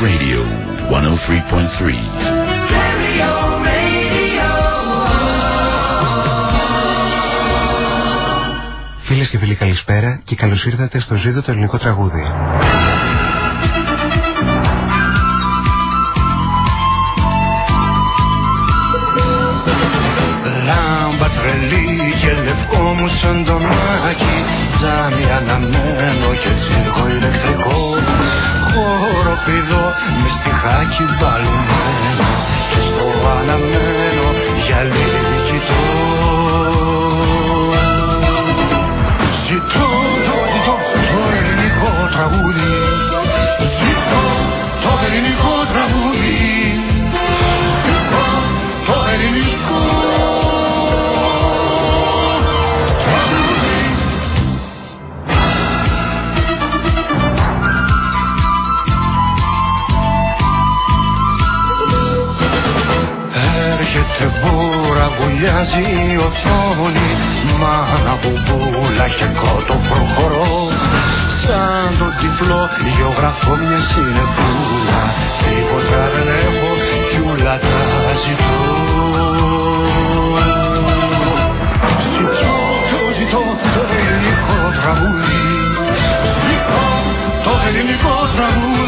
Radio 103.3. Φίλες και φίλοι καλησπέρα και καλώς ήρθατε στο ζήτο το ελληνικό τραγούδι. Λάμπα τρελή και λευκό μου σαν το μάκι Τζάμι αναμένο και τσίρκο ηλεκτρικό Χοροπηδό μες στιχάκι βαλμένο Και στο αναμένο γυαλί κοιτώ οθόνη Μάνα μπουμπούλα και κότο προχωρώ. Σαν τον τυφλό γεωγραφώ μια συνεπούλα Τίποτα δεν έχω κι ούλα τα ζητώ. Ζητώ, το ζητώ το ελληνικό τραγούδι. Ζητώ το ελληνικό τραγούδι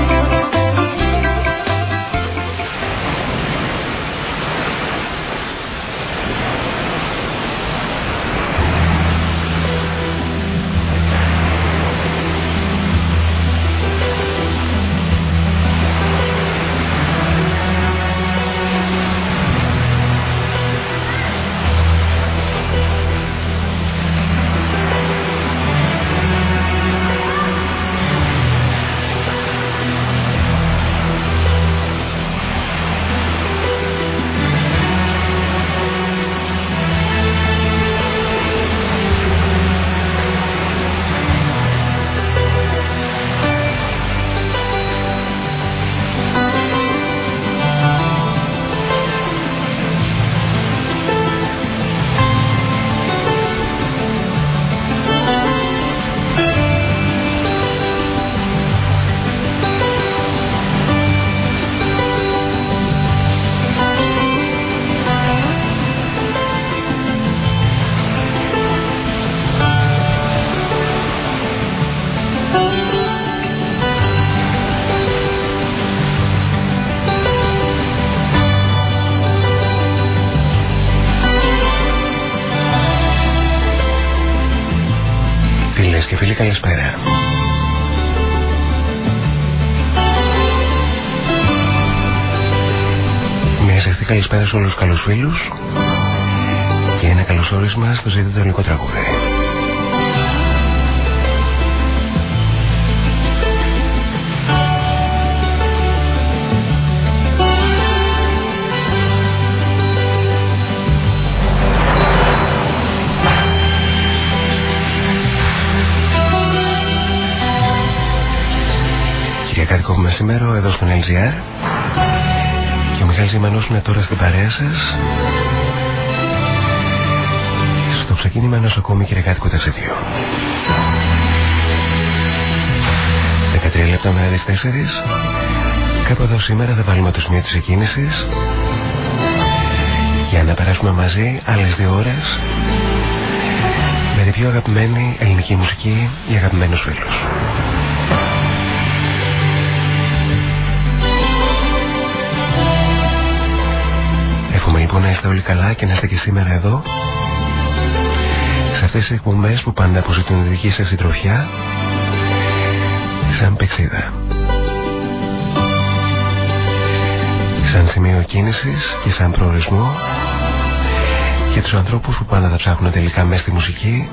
Σε όλους τους καλούς φίλους και ένα καλωσόρισμα στο ζήτητο ελληνικό τραγούδι. Κυριακάτικο που μεσημέρο εδώ στον LGR και ο Μιχάλης Ζημανός είναι τώρα στην παρέα σας στο ξεκίνημα ενός ακόμη κυριακάτικου ταξιδιού. 13 λεπτά με τις 4 κάπου εδώ σήμερα θα βάλουμε το σημείο της εκκίνησης για να περάσουμε μαζί άλλες δύο ώρες με την πιο αγαπημένη ελληνική μουσική για αγαπημένους φίλους. Λοιπόν να είστε όλοι καλά και να είστε και σήμερα εδώ σε αυτές τις εκπομπές που πάντα αποζητούν τη δική σας συντροφιά σαν πεξίδα. Σαν σημείο κίνησης και σαν προορισμό Για τους ανθρώπους που πάντα θα ψάχνουν τελικά μέσα στη μουσική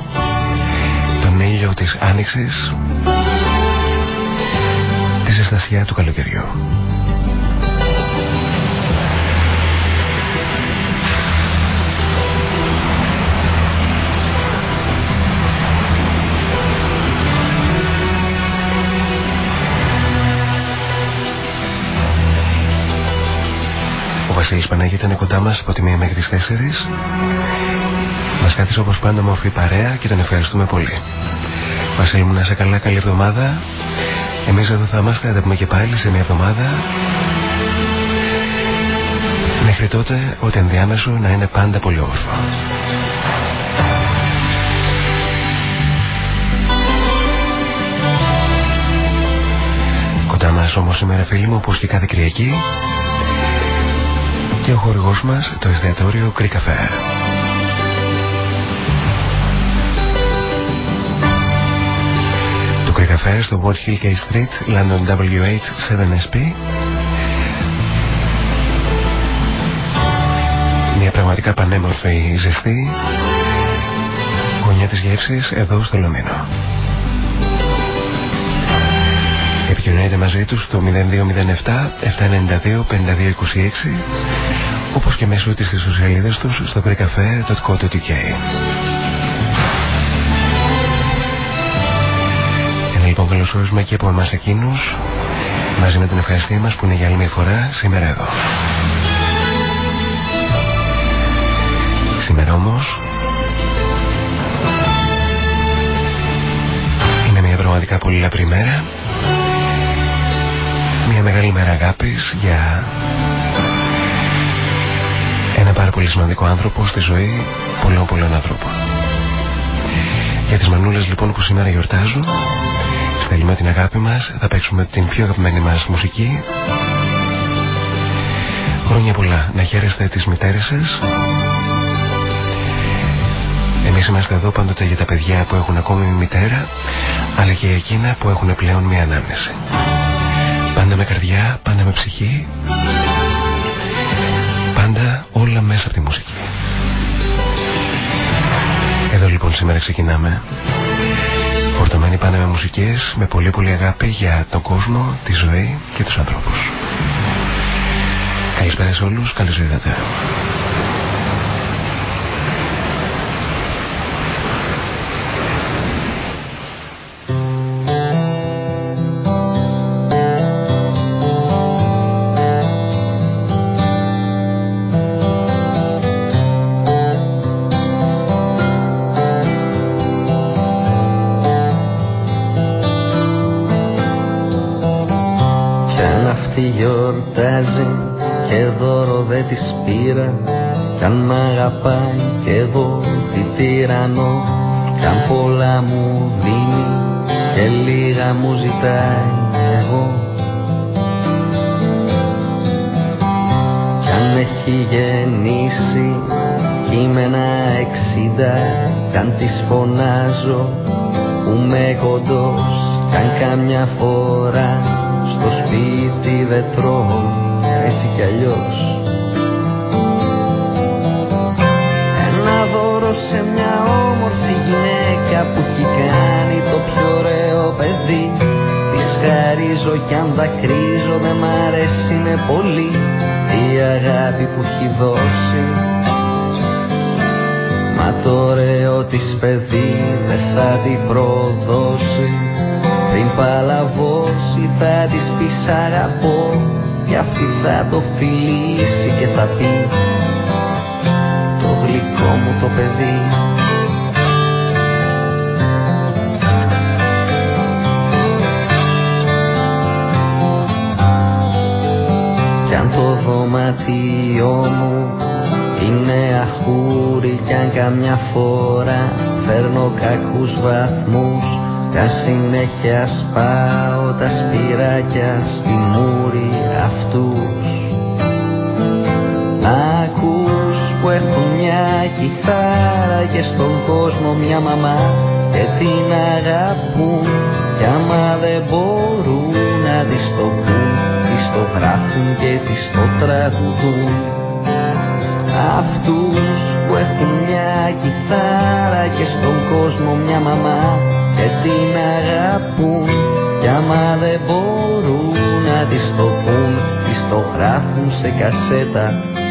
τον ήλιο της άνοιξης τη ζεστασιά του καλοκαιριού. Βασίλης Παναγιώτη ήταν κοντά μας από τη μία μέχρι τις 4. Μας κάθισε όπως πάντα μορφή παρέα και τον ευχαριστούμε πολύ. Βασίλη μου να είσαι καλά, καλή εβδομάδα. Εμείς εδώ θα είμαστε, θα πούμε και πάλι σε μια εβδομάδα. Μέχρι τότε, ό,τι ενδιάμεσο να είναι πάντα πολύ όρφο. Κοντά μας όμως σήμερα φίλοι μου, όπως και κάθε Κυριακή, και ο χορηγός μας το εστιατόριο Greek Cafe. Το Greek Cafe στο Ward Hill K Street, London W8 7SP Μια πραγματικά πανέμορφη ζεστή γωνιά της γεύσης εδώ στο Λομίνο. Επικοινωνείτε μαζί τους στο 0207 792 5226 όπως και μέσω της στις σελίδες τους στο greekcafe.co.uk Ένα λοιπόν καλωσόρισμα και από εμάς εκείνους μαζί με την ευχαριστία μας που είναι για άλλη μια φορά σήμερα εδώ. Σήμερα όμως είναι μια πραγματικά πολύ λαπρή μέρα μια μεγάλη μέρα αγάπης για ένα πάρα πολύ σημαντικό άνθρωπο στη ζωή πολλών πολλών ανθρώπων. Για τις μανούλες λοιπόν που σήμερα γιορτάζουν στέλνουμε την αγάπη μας, θα παίξουμε την πιο αγαπημένη μας μουσική. Χρόνια πολλά. Να χαίρεστε τις μητέρες σας. Εμείς είμαστε εδώ πάντοτε για τα παιδιά που έχουν ακόμη μητέρα αλλά και εκείνα που έχουν πλέον μια ανάμνηση Πάντα με καρδιά, πάντα με ψυχή. Πάντα όλα μέσα από τη μουσική. Εδώ λοιπόν σήμερα ξεκινάμε. Φορτωμένοι πάντα με μουσικές Με πολύ πολύ αγάπη για τον κόσμο, τη ζωή και τους ανθρώπους. Καλησπέρα σε όλους, καλώς ήρθατε Κι αν μ' αγαπάει και εγώ τη τυραννώ Κι αν πολλά μου δίνει και λίγα μου ζητάει εγώ. Κι αν έχει γεννήσει κείμενα εξήντα Κι αν της φωνάζω που με κοντός Κι αν κάμια φορά στο σπίτι δεν τρώω έτσι κι αλλιώς σε μια όμορφη γυναίκα που έχει κάνει το πιο ωραίο παιδί. Τη χαρίζω κι αν δακρύζω δεν μ' αρέσει με πολύ η αγάπη που έχει δώσει. Μα το ωραίο της παιδί δεν θα την προδώσει. Πριν παλαβώσει θα της πει σ' αγαπώ Κι αυτή θα το φιλήσει και θα πει γλυκό μου το παιδί. Κι αν το δωμάτιό μου είναι αχούρι κι αν καμιά φορά φέρνω κακούς βαθμούς κι αν συνέχεια σπάω τα σπυράκια στη μούρη αυτούς μια κιθάρα και στον κόσμο μια μαμά και την αγαπούν. Κι άμα δεν μπορούν να της το πούν της το γράφουν και της το τραγουδούν. Αυτούς που έχουν κιθάρα και στον κόσμο μια μαμά και την αγαπούν. Κι άμα δεν μπορούν να της το πούν της το γράφουν σε κασέτα.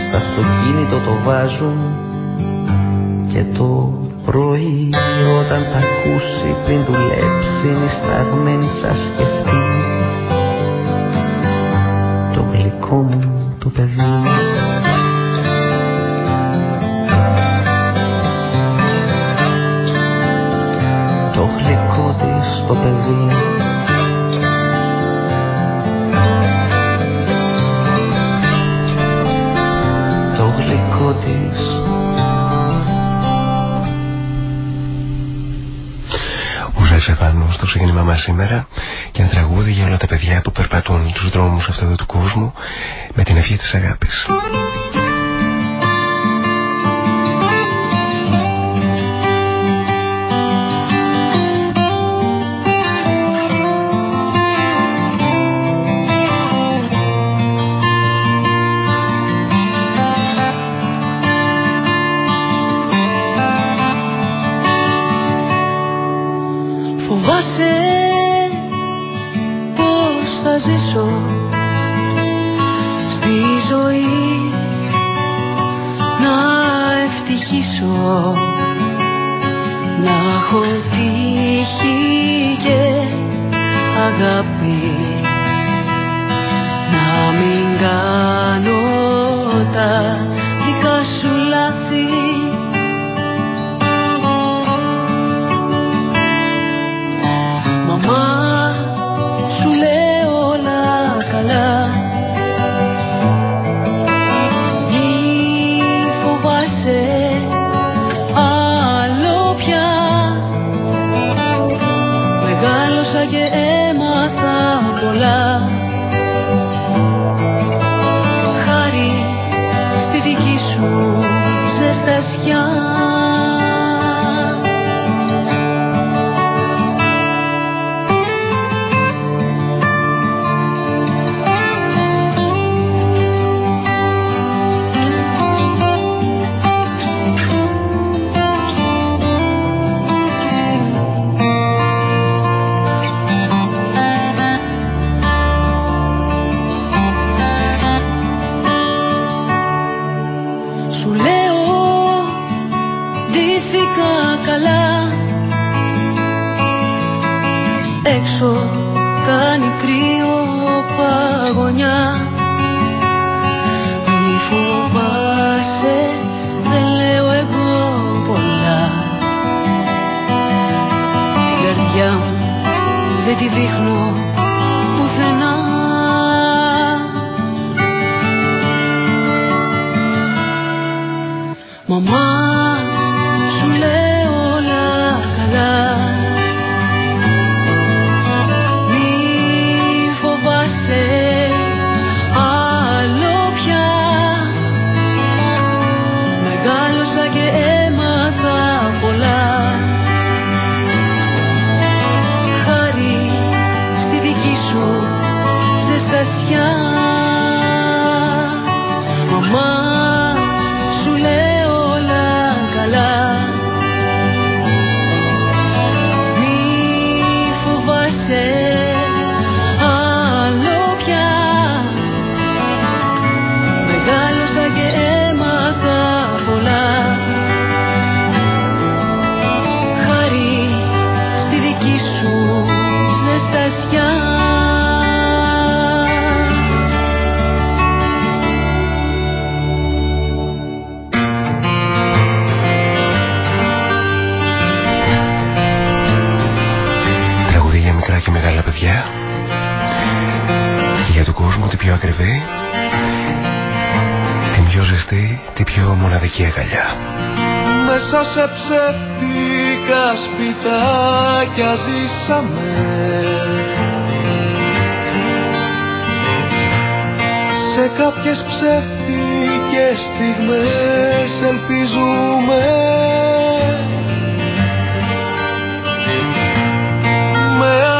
Στα αυτοκίνητο το βάζουν και το πρωί όταν τα ακούσει πριν δουλέψει νησταγμένη θα σκεφτεί το γλυκό μου το παιδί σήμερα και ένα τραγούδι για όλα τα παιδιά που περπατούν τους δρόμους αυτού του κόσμου με την ευχή της αγάπης. αρχίσω. Να έχω τύχη και αγάπη. Να μην κάνω τα love. μικρά και μεγάλα παιδιά. Για τον κόσμο την πιο ακριβή την πιο ζεστή, την πιο μοναδική αγκαλιά. Μέσα σε ψεύτικα σπιτάκια ζήσαμε. Σε κάποιες ψεύτικες στιγμές ελπίζουμε.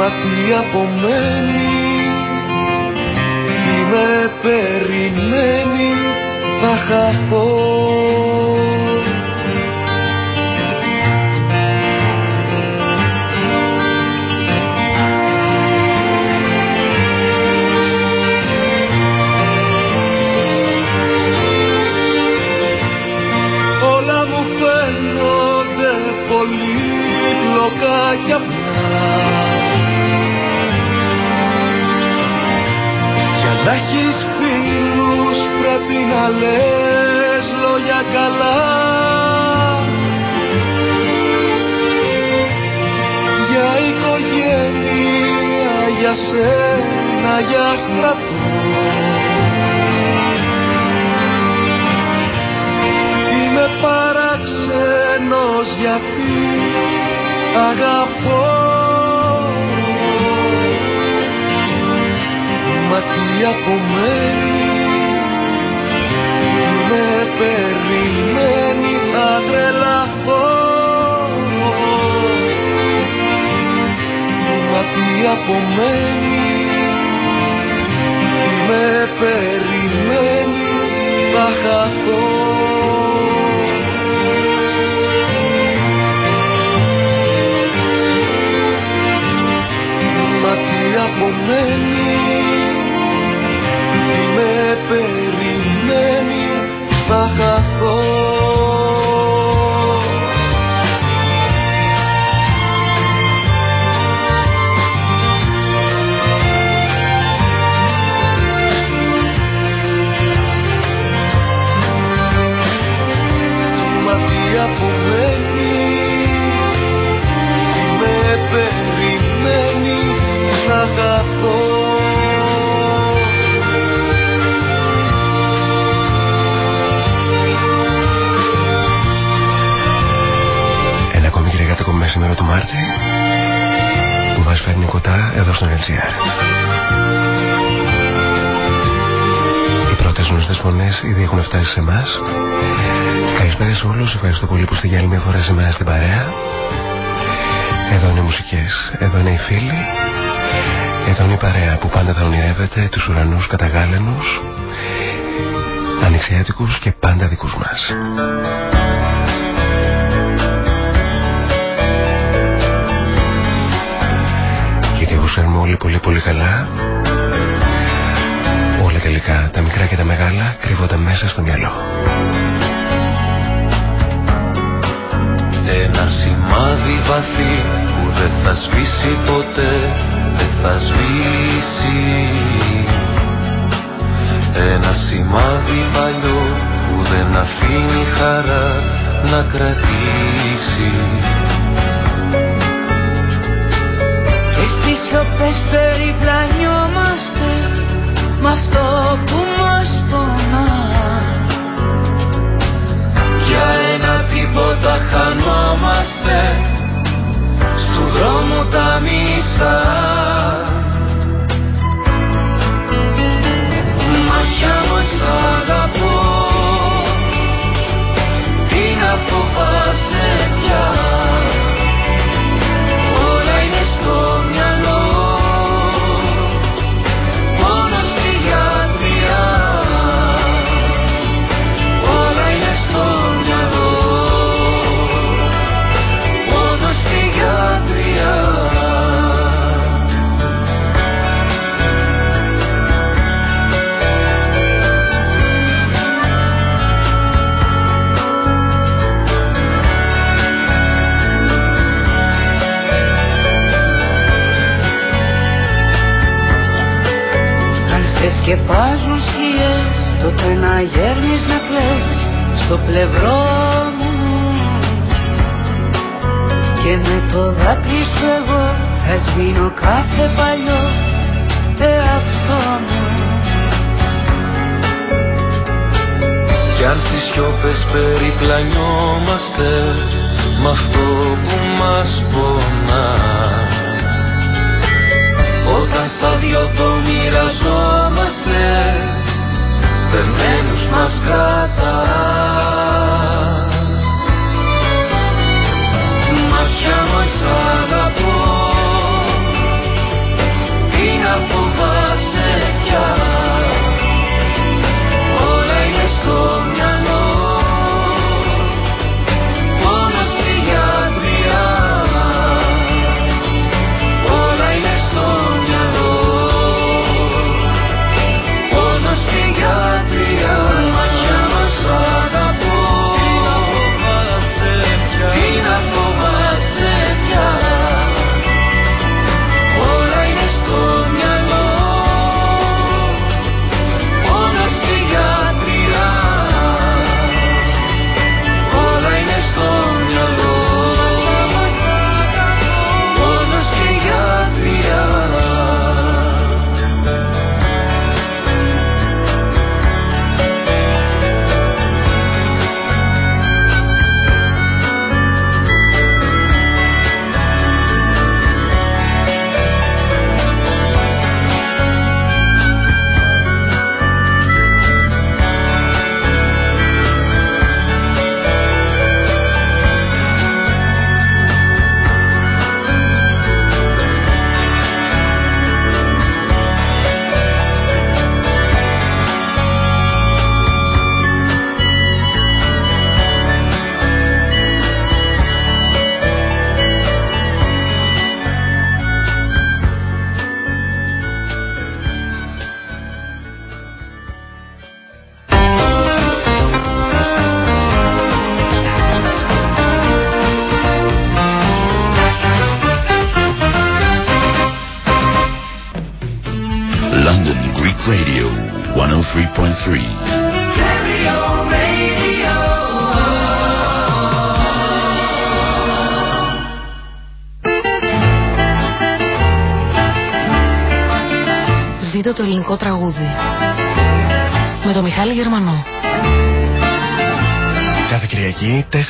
Μα τι απομένει Τι με περιμένει θα χαθώ κι απλά να έχεις φίλους πρέπει να λες λόγια καλά. Για οικογένεια, για σένα, για στρατό. Είμαι παραξένος γιατί αγαπώ Μα τι απομένει Τι με περιμένει θα τρελαθώ. Μα τι απομένει Τι με περιμένει θα χαθώ. Απομένει Τι με περιμένει ήδη έχουν φτάσει σε εμάς. Καλησπέρα σε όλους, ευχαριστώ πολύ που είστε για άλλη μια φορά σήμερα στην παρέα. Εδώ είναι οι μουσικές, εδώ είναι οι φίλοι, εδώ είναι η παρέα που πάντα θα ονειρεύεται τους ουρανούς καταγάλενους, ανοιξιάτικους και πάντα δικούς μας. ξέρουμε όλοι πολύ πολύ καλά όλα τελικά τα μικρά και τα μεγάλα κρύβονται μέσα στο μυαλό. Ένα σημάδι βαθύ που δεν θα σβήσει ποτέ δεν θα σβήσει. Ένα σημάδι παλιό που δεν αφήνει χαρά να κρατήσει. Στις σιωπές περιπλανιόμαστε με αυτό τίποτα χανόμαστε στου δρόμου τα μισά. Μάτια μας αγαπώ σκεπάζουν σκιές Τότε να γέρνεις να κλαις στο πλευρό μου. Και με το δάκρυ σου εγώ θα σβήνω κάθε παλιό εαυτό μου. Κι αν στις σιώπες περιπλανιόμαστε Μ' αυτό που μας πονά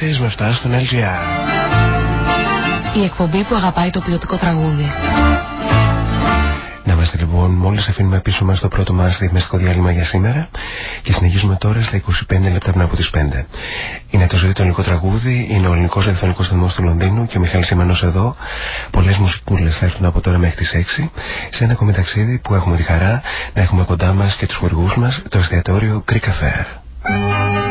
4 με 7 στον LGR. Η εκπομπή που αγαπάει το ποιοτικό τραγούδι. Να είμαστε λοιπόν, μόλις αφήνουμε πίσω μας το πρώτο μας διεθνιστικό διάλειμμα για σήμερα και συνεχίζουμε τώρα στα 25 λεπτά πριν από τις 5. Είναι το ζωή το ελληνικό τραγούδι, είναι ο ελληνικός ραδιοφωνικός σταθμός του Λονδίνου και ο Μιχάλης Σιμανός εδώ. Πολλές μουσικούλες θα έρθουν από τώρα μέχρι τις 6 σε ένα ακόμη ταξίδι που έχουμε τη χαρά να έχουμε κοντά μας και τους χορηγούς μας το εστιατόριο Greek Affair.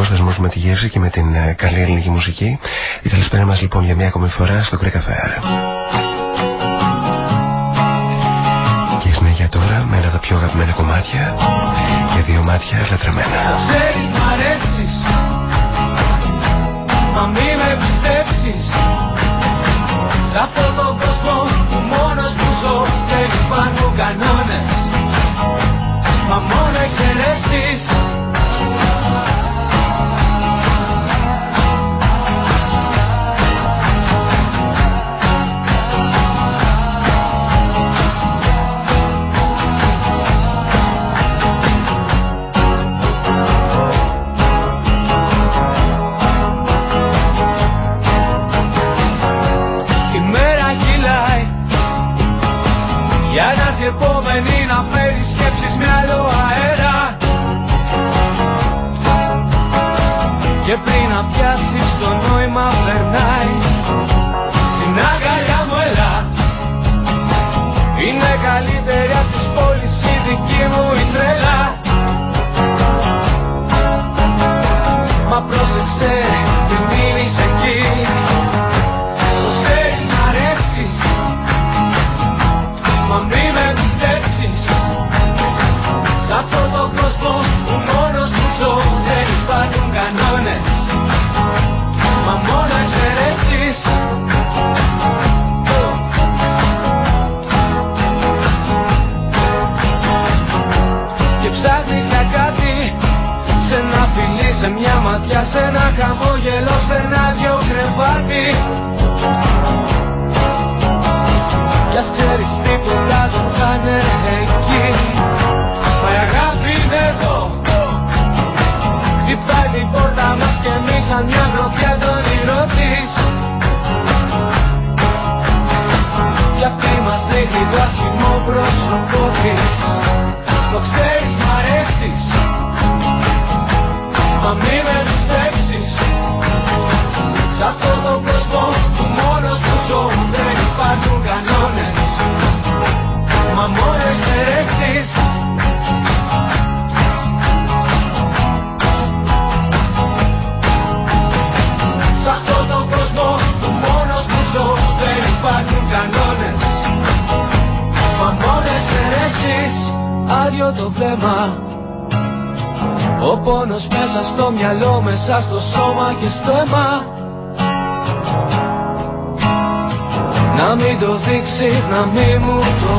Έχει ακριβώς δεσμό με τη γεύση και με την ε, καλή ελληνική μουσική. Η καλησπέρα μας λοιπόν για μια ακόμη φορά στο Greek Affair. Και συνέχεια τώρα με ένα από τα πιο αγαπημένα κομμάτια για δύο μάτια λατρεμένα. Ξέρεις μ' αρέσεις Μα μη με πιστέψεις Σ' αυτόν μέσα στο σώμα και στο αίμα. Να μην το δείξεις, να μην μου το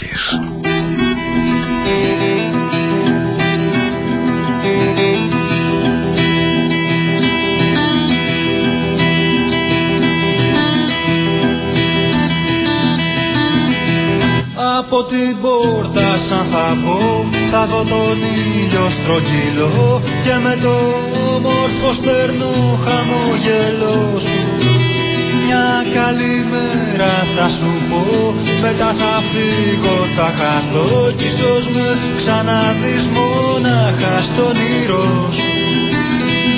ήλιο και βροχής Από την πόρτα σαν θα πω Θα δω τον ήλιο στρογγυλό Και με το όμορφο στερνό χαμογελό σου. Μια καλή μέρα θα σου πω Μετά θα φύγω θα χαθώ Κι ίσως με ξαναδείς μόναχα στον ήρω σου.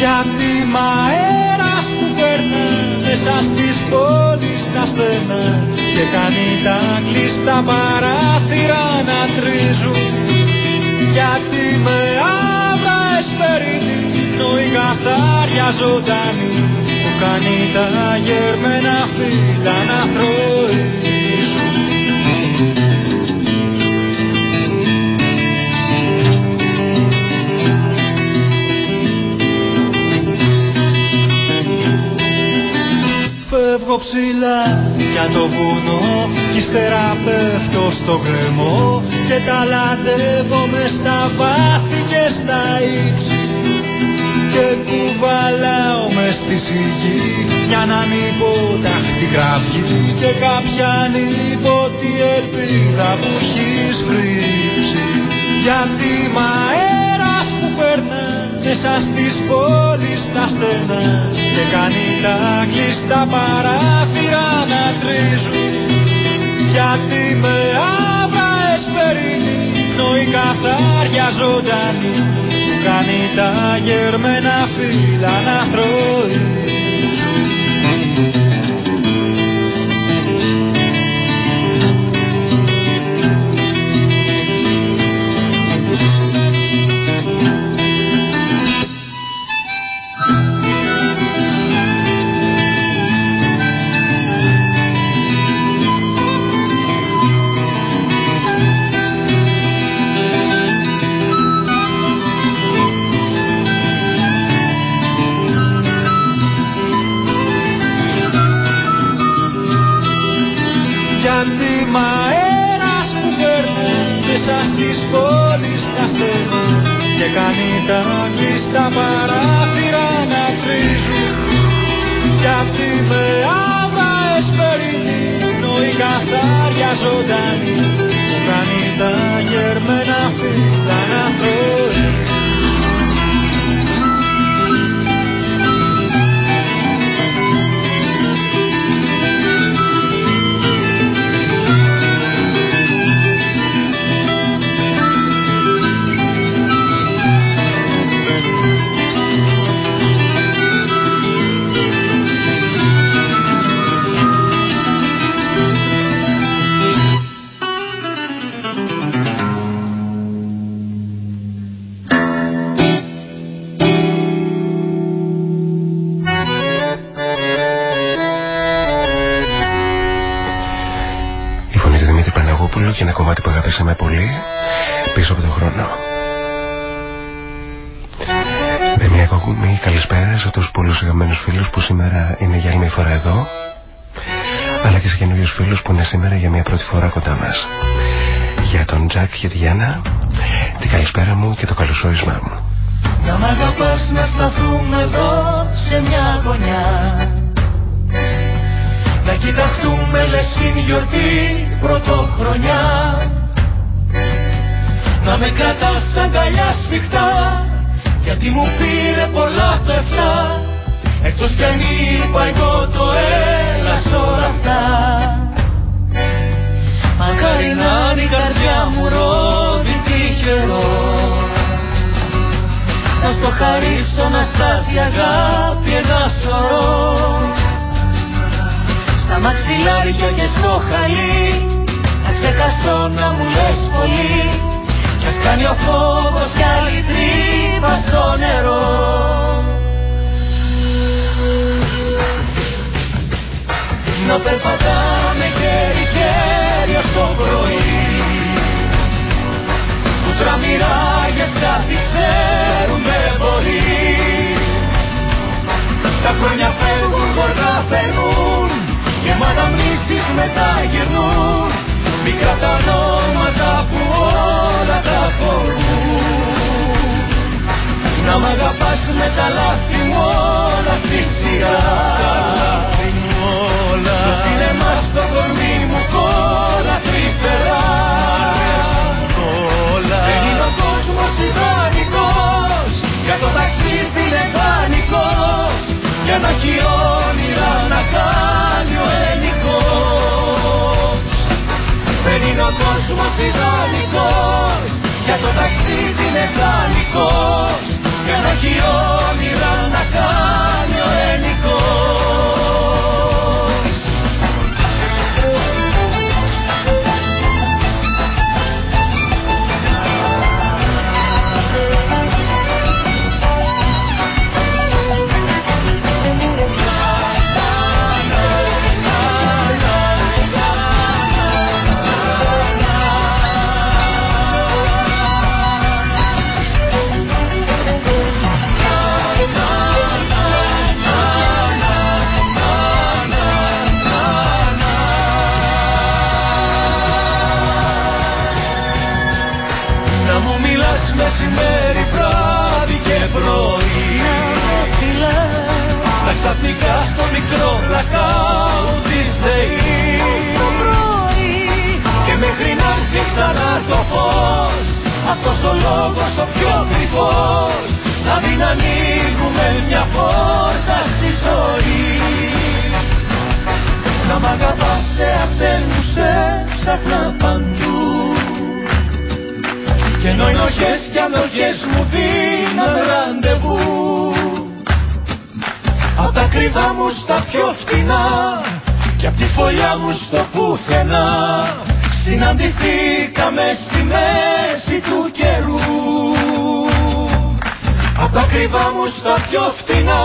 Γιατί μ' αέρας που περνά μέσα στις πόλεις τα στενά και κάνει τα κλειστά παράθυρα να τρίζουν. Γιατί με άβρα εσπερινή η καθάρια ζωντανή που κάνει τα γερμένα φύλλα να θροίζουν Φεύγω ψηλά για το βουνό. Κι ύστερα πέφτω στο γκρεμό και ταλαντεύω μες στα βάθη και στα ύψη. Και κουβαλάω μες στη σιγή για να ανυποταχτή κραυγή και κάποια ανίποτη ελπίδα που έχεις κρύψει. Γιατί μ' αέρας που περνά μέσα στις πόλεις τα στενά και κάνει τα κλειστά παράθυρα να τρίζουν. Γιατί με άβρα εσπερινή η καθάρια ζωντανή. Που κάνει τα γερμένα φύλλα να θροίζουν τον Τζακ και τη Γιάννα, την καλησπέρα μου και το καλωσόρισμά μου. Να μ' αγαπάς να σταθούμε εδώ σε μια γωνιά. Να κοιταχτούμε λες είναι γιορτή πρωτοχρονιά. Να με κρατάς αγκαλιά σφιχτά γιατί μου πήρε πολλά το εφτά εκτός κι αν είπα εγώ το έλα σ' όλα αυτά Μακάρι να είναι η καρδιά μου ρόδι τυχερό. Να στο χαρίσω να στάσει αγάπη ένα σωρό. Στα μαξιλάρια και στο χαλί ξεχαστώ να μου λες πολύ. Κι ας κάνει ο φόβος κι άλλη τρύπα στο νερό. Να περπατάμε χέρι-χέρι ως το πρωί. Που τραμμυράγες κάτι ξέρουμε πολύ Τα χρόνια φεύγουν, γοργά φεύγουν και μ' αναμνήσεις μετά γυρνούν. Μικρά τα ονόματα που όλα τα χωρούν. Να μ' αγαπάς με τα λάθη μου όλα στη σειρά. Στο σινεμά στο Για να έχει όνειρα να κάνει ο δεν είναι ο κόσμος ιδανικός Για το ταξίδι είναι δανεικός Για να έχει όνειρα το φως. Αυτός ο λόγος ο πιο κρυφός Να μην ανοίγουμε μια πόρτα στη ζωή. Να μ' αγαπάς σε αυτήν που σε ψάχνα παντού. Και ενώ οι νοχές και ανοχές μου δίναν ραντεβού. Απ' τα κρυβά μου στα πιο φτηνά και απ' τη φωλιά μου στο πουθενά συναντηθήκαμε στη μέση του καιρού. Απ' τα κρυβά μου στα πιο φτηνά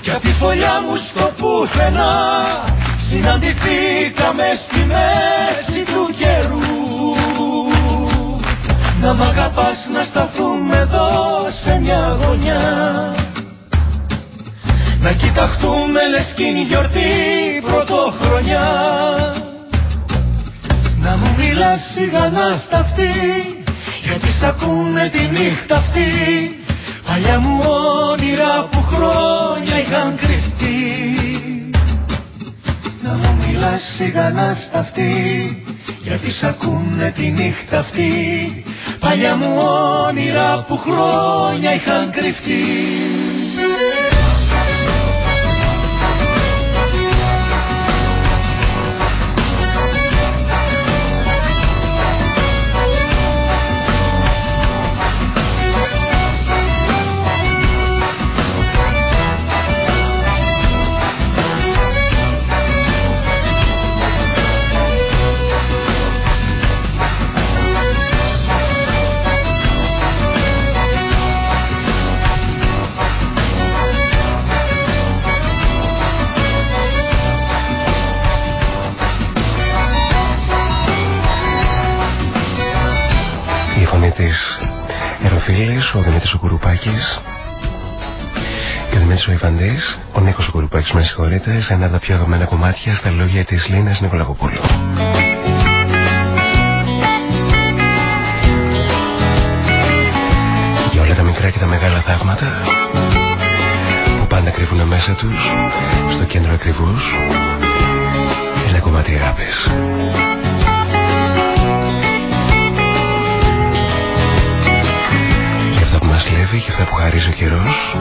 και απ' τη φωλιά μου στο πουθενά. Συναντηθήκαμε στη μέση του καιρού. Να μ' αγαπάς να σταθούμε εδώ σε μια γωνιά. Να κοιταχτούμε λες κι είναι γιορτή πρωτοχρονιά Να μου μιλάς σιγανά στα αυτή Γιατί σ' ακούνε τη νύχτα αυτή. Παλιά μου όνειρα που χρόνια είχαν κρυφτεί. Να μου μιλάς σιγά να σταυτεί γιατί σ' ακούνε τη νύχτα αυτή. Παλιά μου όνειρα που χρόνια είχαν κρυφτεί ο Δημήτρης ο Κουρουπάκης και ο Δημήτρης ο Ιβαντής, ο Νίκος ο Κουρουπάκης με συγχωρείτε, σε ένα από τα πιο αγαπημένα κομμάτια στα λόγια της Λίνας Νικολακοπούλου. Για όλα τα μικρά και τα μεγάλα θαύματα που πάντα κρύβουν μέσα τους στο κέντρο ακριβούς ένα κομμάτι αγάπης. Κλέβει και αυτά που χαρίζει ο καιρός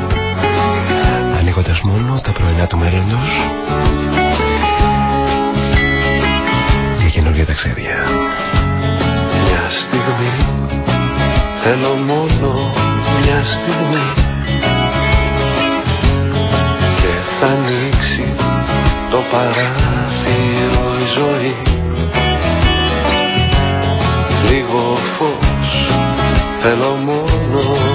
ανοίγοντας μόνο τα πρωινά του μέλλοντος για καινούργια ταξίδια. Μια στιγμή θέλω μόνο μια στιγμή και θα ανοίξει το παράθυρο η ζωή λίγο φως θέλω μόνο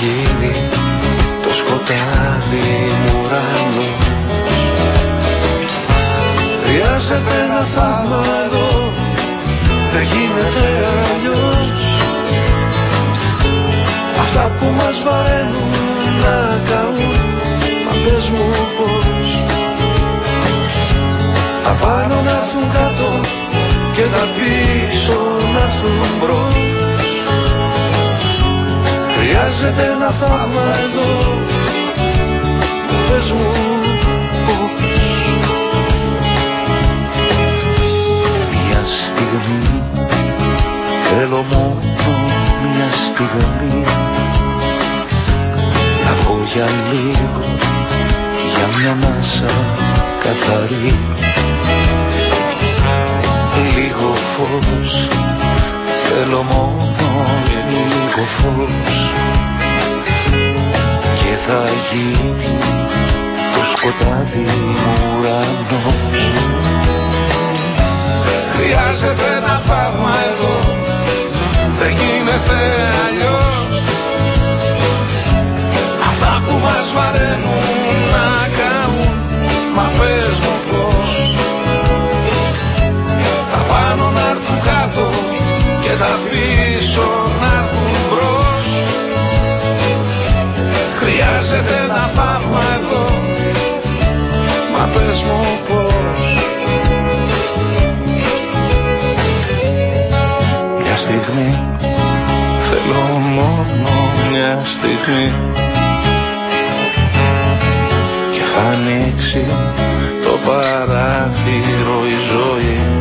γίνει το σκοτάδι μου ουρανός. Χρειάζεται να θαύμα εδώ δεν γίνεται αλλιώς. Αυτά που μας βαραίνουν να καούν μα πες μου πως τα πίσω να έρθουν μπρος Χρειάζεται ένα θαύμα εδώ. Πες μου πώς. Μια στιγμή Θέλω μόνο μια στιγμή. Να πω για λίγο Για μια μάσα καθαρή Λίγο φως. Θέλω μόνο λίγο φως. Και θα γίνει το σκοτάδι μου ουρανός. Χρειάζεται ένα θαύμα εδώ. Δεν γίνεται αλλιώς. Αυτά που μας βαραίνουν πίσω να έρθουν μπρος. Χρειάζεται να πάμε εδώ. Μα πες μου πως Μια στιγμή Θέλω μόνο μια στιγμή. Και θα ανοίξει το παράθυρο η ζωή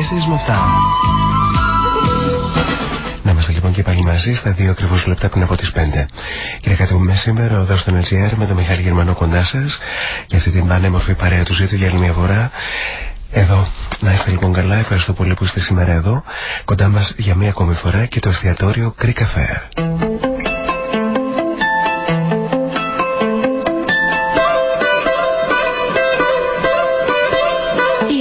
4 με 7. Να είμαστε λοιπόν και πάλι μαζί στα δύο ακριβώς λεπτά πριν από τις 5. Κύριε Κατηγούμε σήμερα εδώ στο LGR με τον Μιχάλη Γερμανό κοντά σας για αυτή την πανέμορφη παρέα του ζήτου για άλλη μια φορά. Εδώ, να είστε λοιπόν καλά, ευχαριστώ πολύ που είστε σήμερα εδώ, κοντά μας για μία ακόμη φορά και το εστιατόριο Greek Affair.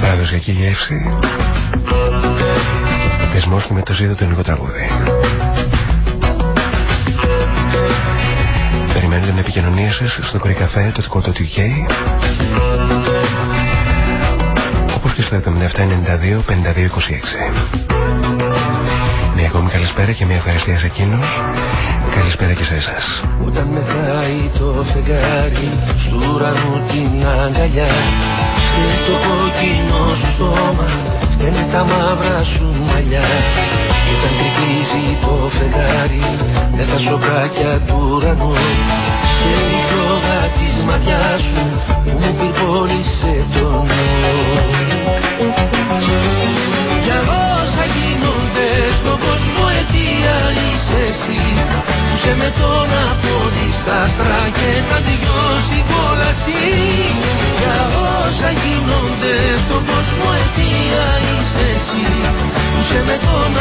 παραδοσιακή γεύση Δεσμός με το ζήτο του ελληνικό τραγούδι. Περιμένετε την επικοινωνία σας στο κορυκαφέ το δικό του UK όπως και στο 7792 5226 Μια ακόμη καλησπέρα και μια ευχαριστία σε εκείνους. Καλησπέρα και σε εσάς. Όταν μεθάει το φεγγάρι Στου ουρανού την αγκαλιά Και το κόκκινο σου στόμα Φταίνε τα μαύρα σου μαλλιά. Όταν κρυπίζει το φεγγάρι Μες στα σοκάκια του ουρανού. Και η φλόγα της ματιάς σου Που μου πυρπόλησε τον νου Για όσα γίνονται στον κόσμο αιτία είσαι εσύ. Σε με τον απόδι στα άστρα και τα δυο στην κόλαση Για όσα γίνονται στον κόσμο αιτία είσαι εσύ. Που σε με τον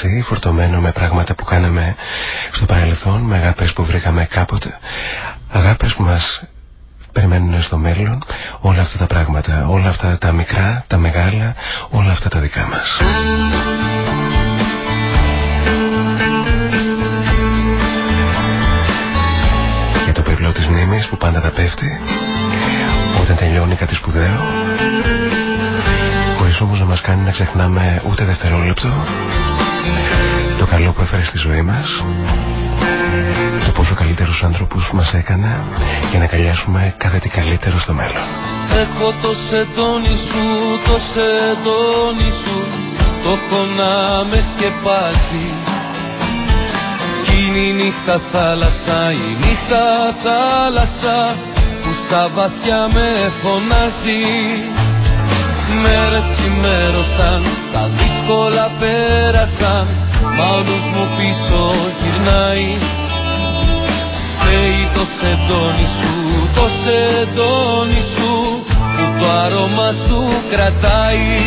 ταξί φορτωμένο με πράγματα που κάναμε στο παρελθόν, με αγάπες που βρήκαμε κάποτε, αγάπες που μας περιμένουν στο μέλλον, όλα αυτά τα πράγματα, όλα αυτά τα μικρά, τα μεγάλα, όλα αυτά τα δικά μας. Για το πεπλό της μνήμης που πάντα τα πέφτει, όταν τελειώνει κάτι σπουδαίο, χωρίς όμως να μας κάνει να ξεχνάμε ούτε δευτερόλεπτο το καλό που έφερε στη ζωή μας το πόσο καλύτερους άνθρωπους μας έκανε για να καλιάσουμε κάθε τι καλύτερο στο μέλλον. Έχω το σεντόνι σου, το σεντόνι σου Το έχω να με σκεπάζει Κι είναι η νύχτα θάλασσα, η νύχτα θάλασσα Που στα βαθιά με φωνάζει Μέρες ξημέρωσαν, τα δύσκολα πέρασαν Μα όλος μου πίσω γυρνάει. Φταίει το σεντόνι σου, το σεντόνι σου Που το άρωμα σου κρατάει.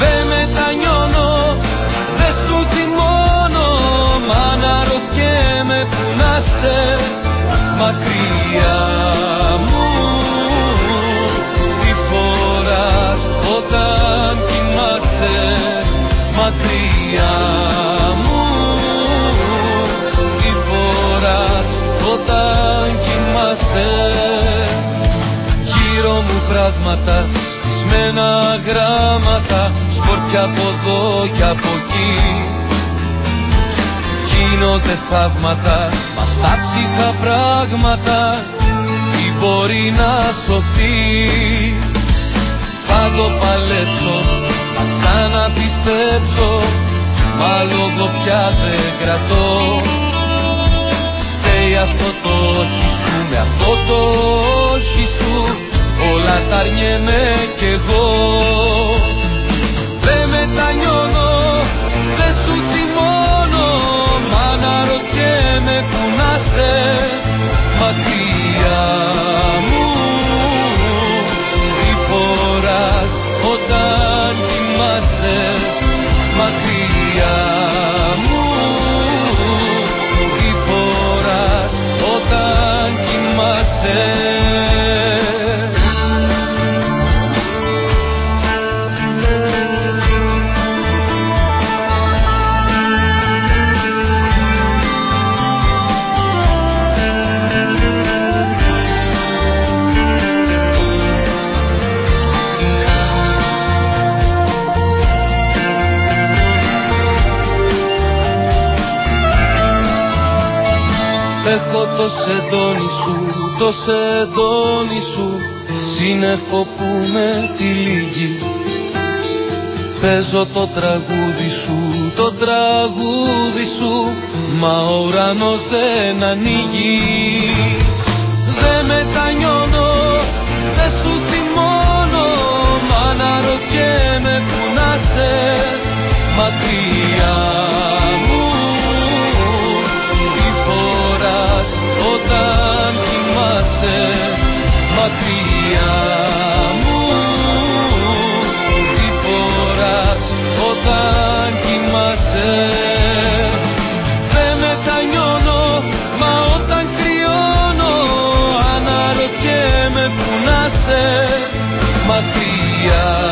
Δεν μετανιώνω, δεν σου θυμώνω Μα αναρωτιέμαι που να σε μακριά μακριά μου. Τι φοράς όταν κοιμάσαι Γύρω μου πράγματα, σκισμένα γράμματα Σκόρπια από εδώ και από εκεί. Γίνονται θαύματα, μα στα ψυχα πράγματα Τι μπορεί να σωθεί. Θα το παλέψω, μα σαν να πιστέψω Μα λόγω πια δεν κρατώ. Φταίει αυτό το όχι σου με αυτό το όχι σου Όλα τα αρνιέμαι κι εγώ. Δεν μετανιώνω, δεν σου θυμώνω Μα να ρωτιέμαι που να σε. Μακριά μου Τι φοράς όταν κοιμάσαι. Μακριά κοιμάσαι το σεντόνι σου, το σεντόνι σου Σύννεφο που με τυλίγει Παίζω το τραγούδι σου, το τραγούδι σου. Μα ο ουρανός δεν ανοίγει. Δεν μετανιώνω, δεν σου θυμώνω. Μα αναρωτιέμαι που να σε. Μακριά όταν κοιμάσαι μακριά μου. Τι φοράς όταν κοιμάσαι; Δεν μετανιώνω μα όταν κρυώνω αναρωτιέμαι που να σε μακριά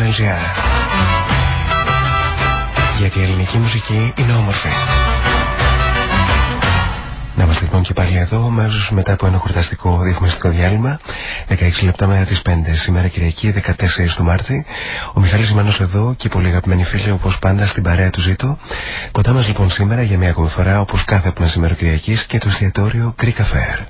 με 7 στον LGR. Γιατί η ελληνική μουσική είναι όμορφη. Να είμαστε λοιπόν και πάλι εδώ, αμέσως μετά από ένα χορταστικό διαφημιστικό διάλειμμα. 16 λεπτά μετά τις 5 σήμερα Κυριακή, 14 του Μάρτη. Ο Μιχάλης Μανός εδώ και οι πολύ αγαπημένοι φίλοι όπως πάντα στην παρέα του ζήτω. Κοντά μας λοιπόν σήμερα για μια ακόμη φορά όπως κάθε από σήμερα Κυριακής και το εστιατόριο Greek Affair.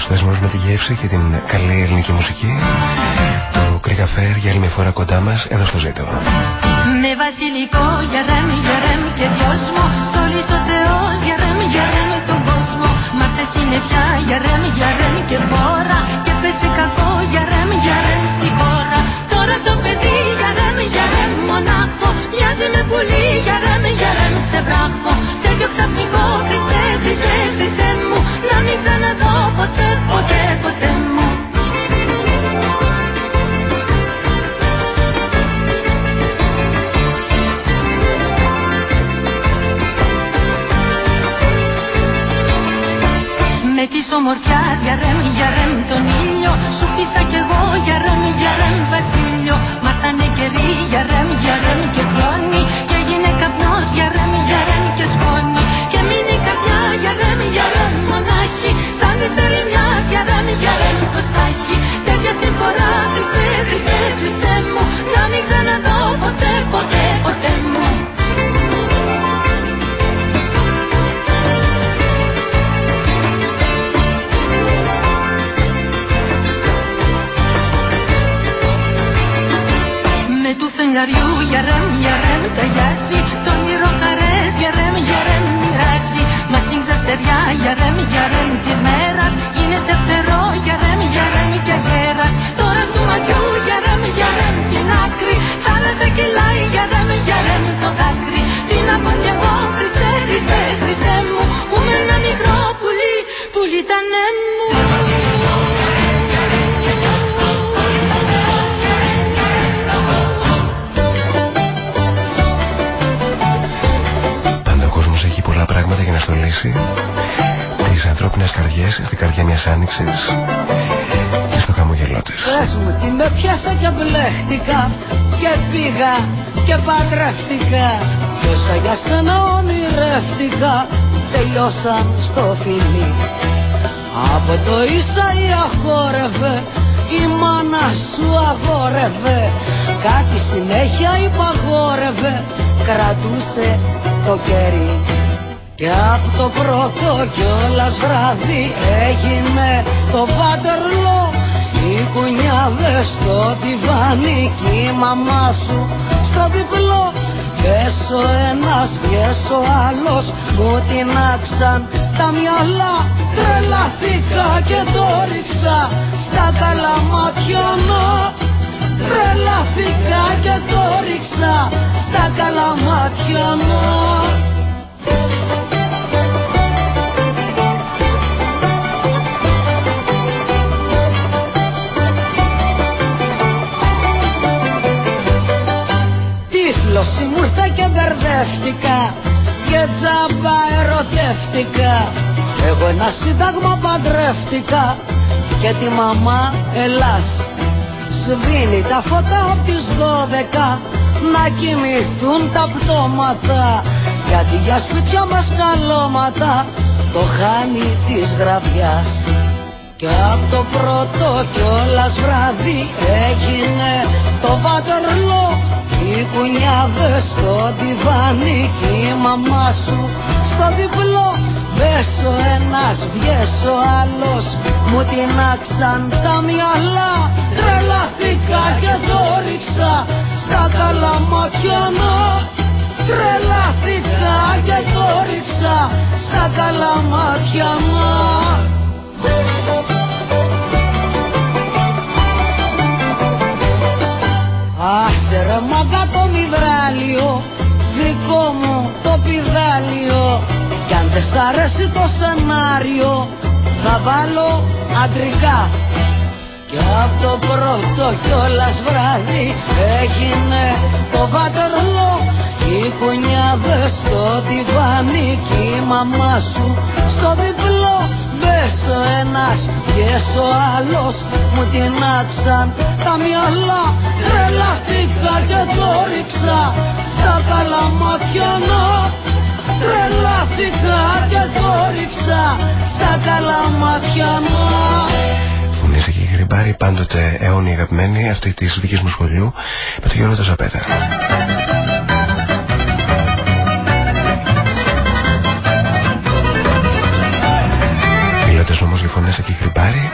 Έτσι ακριβώ θεσμό με τη γεύση και την καλή ελληνική μουσική. Το Greek Affair για άλλη μια φορά κοντά μας εδώ στο ζήτο. Με βασιλικό για ρεμ, για ρεμ και δυόσμο. Στολής ο Θεός για ρεμ, για ρεμ τον κόσμο. Μάρτες συννεφιά για ρεμ, για ρεμ και μπόρα Και πέσει κακό για ρεμ, για ρεμ στη χώρα. Τώρα το παιδί για ρεμ, για ρεμ μονάχο. Μοιάζει με πουλί για ρεμ, για ρεμ σε βράχο. Τέτοιο ξαφνικό Χριστέ, Χριστέ, Χριστέ μου. Να μην ξαναδώ ποτέ, ποτέ, ποτέ μου. Με της ομορφιάς για ρεμ, για ρεμ τον ήλιο. Σου χτίσα κι εγώ για ρεμ, για ρεμ βασίλειο. Μάθανε και για ρεμ, για ρεμ και χρόνι Και έγινε καπνός για ρεμ, για ρεμ και σκόνη. Και μείνει καρδιά για ρεμ, για ρεμ κάνει για ρένου το στάχι Τέτοια συμφορά Χριστέ, Χριστέ, Χριστέ μου Να μην ξαναδώ ποτέ, ποτέ, ποτέ μου. Με του φεγγαριού για ρεμ, για ρεμ ταγιάζει Το όνειρο χαρές για ρεμ, για ρεμ μοιράζει. Μα στην ξαστεριά για ρεμ, για ρεμ της μέρας. Γίνεται φτερό και γέρας Τώρα του ματιού για ρεμ, για ρεμ την άκρη. Σ' θα κυλάει για ρεμ, για ρεμ το δάκρυ. Τι να πω κι εγώ Χριστέ, Χριστέ, Χριστέ μου. Που με ένα μικρό πουλί, πουλί ήταν μου πράγματα για να στολίσει. Τις ανθρώπινες καρδιές στην καρδιά μιας άνοιξης και στο χαμογελό της. Πες μου τι με πιάσα και μπλέχτηκα και πήγα και παντρεύτηκα. Κι όσα για σένα ονειρεύτηκα τελειώσαν στο φιλί. Από το ίσα η αχόρευε η μάνα σου αγόρευε. Κάτι συνέχεια υπαγόρευε κρατούσε το κέρι και από το πρώτο κιόλας βράδυ έγινε το βάτερλο Οι κουνιάδες στο τιβάνι και η μαμά σου στο διπλό. Πες ο ένας, πιες ο άλλος μου την άξαν τα μυαλά. Τρελαθήκα και το ρίξα στα καλαματιανά Τρελαθήκα και το ρίξα στα καλαματιανά Τύφλωση μου ήρθα και μπερδεύτηκα και τζάμπα ερωτεύτηκα. Εγώ ένα σύνταγμα παντρεύτηκα και τη μαμά Ελλάς. Σβήνει τα φώτα από τις δώδεκα να κοιμηθούν τα πτώματα. Γιατί για σπίτια μας καλώματα το χάνει της γραφιάς και από το πρώτο κιόλας βράδυ έγινε το βατερλό οι κουνιάδες στο διβάνι και η μαμά σου. Στο διπλό Μπες ο ένας, βγες ο άλλος. Μου την άξαν τα μυαλά Τρελαθήκα και το ρίξα στα καλαματιανά Τρελαθήκα και το ρίξα στα καλαματιανά Άσε ρε μάγκα το μυδράλιο Δικό μου το πιδάλιο. Κι αν δεν σ' αρέσει το σενάριο Θα βάλω αντρικά. Κι από το πρώτο κιόλας βράδυ Έγινε το βατερλό Οι κουνιάδες στο διβάνι Κι η μαμά σου στο διπλό Μπες ο ένας και ο άλλος Μου την άξαν τα μυαλά. Τρελαθήκα και το ρίξα Στα καλαματιανά Τρελαθήκα και το ρίξα Στα καλαματιανά Φωνήσε και η Γρυμπάρη πάντοτε αιώνια αγαπημένη αυτή της δικής μου σχολείου με το Γιώργο Ζαπέτα. Όμως για φωνές και Γρυμπάρη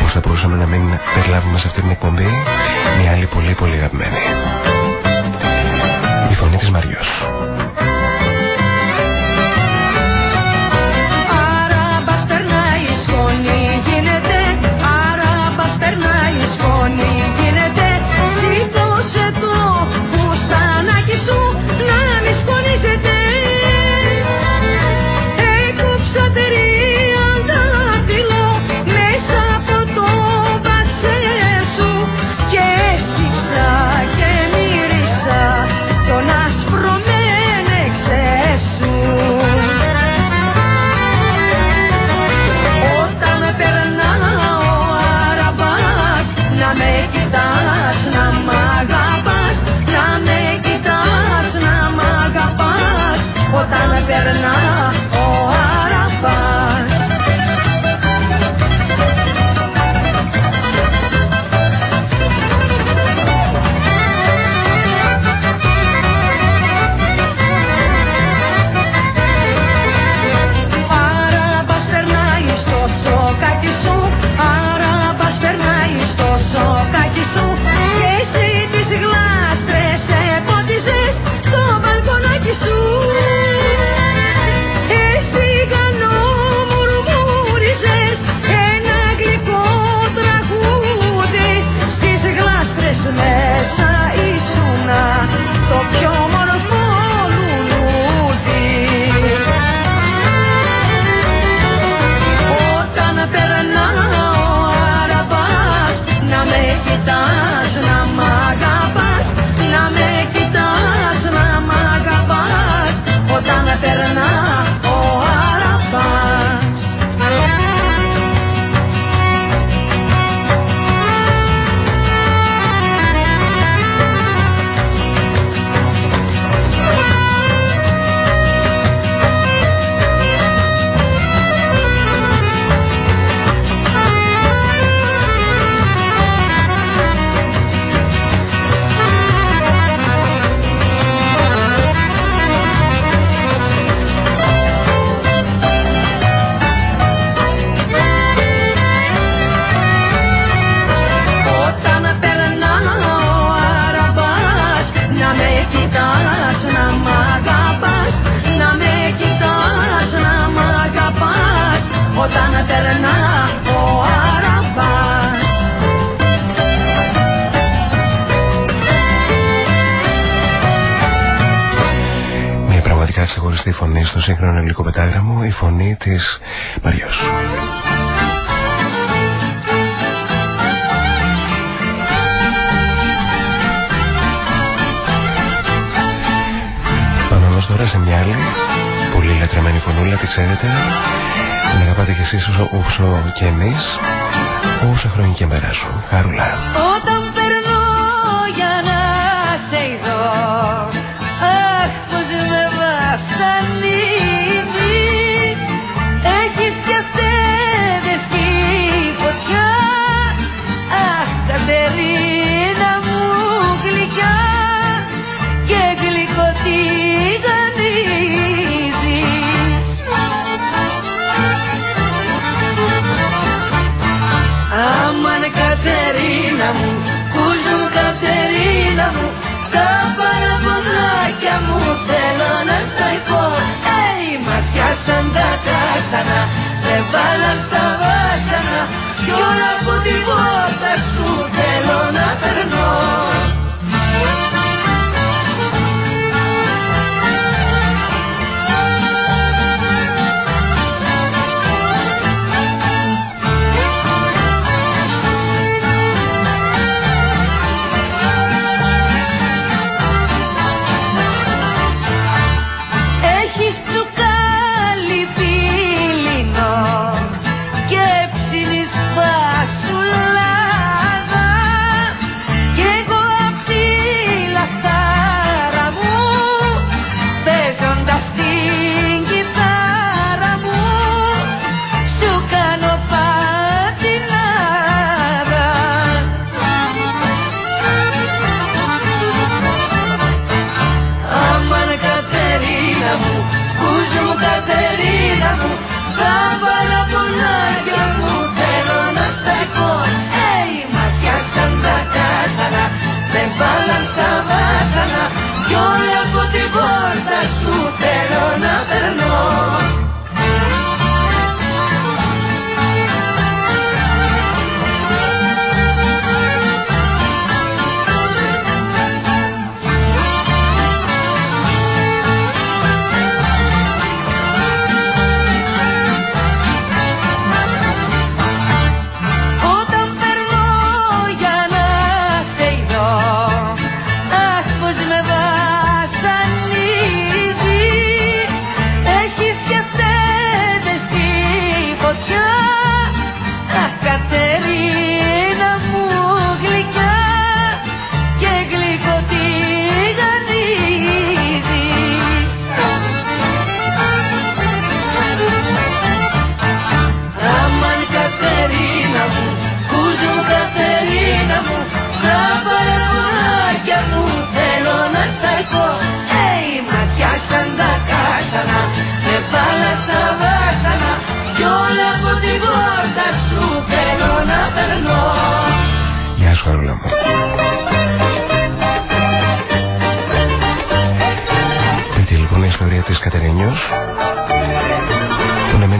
Πώς θα μπορούσαμε να μην περιλάβουμε σε αυτή την εκπομπή Μια άλλη πολύ πολύ αγαπημένη. Η φωνή της Μαριός έναν υλικό πετάγραμμο η φωνή της Μαριός. Πάμε όμως τώρα σε μια άλλη πολύ λατρεμένη φωνούλα, τη ξέρετε. Την αγαπάτε κι εσείς όσο, όσο και εμείς, όσα χρόνια και περάσουν. Χαρούλα. Όταν περνώ για να balanza.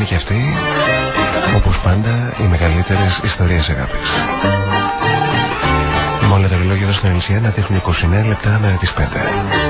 και αυτή, όπως πάντα, οι μεγαλύτερες ιστορίες αγάπης. Με όλα τα ρολόγια εδώ στην Ελυσία να δείχνουν 29 λεπτά μετά τις 5.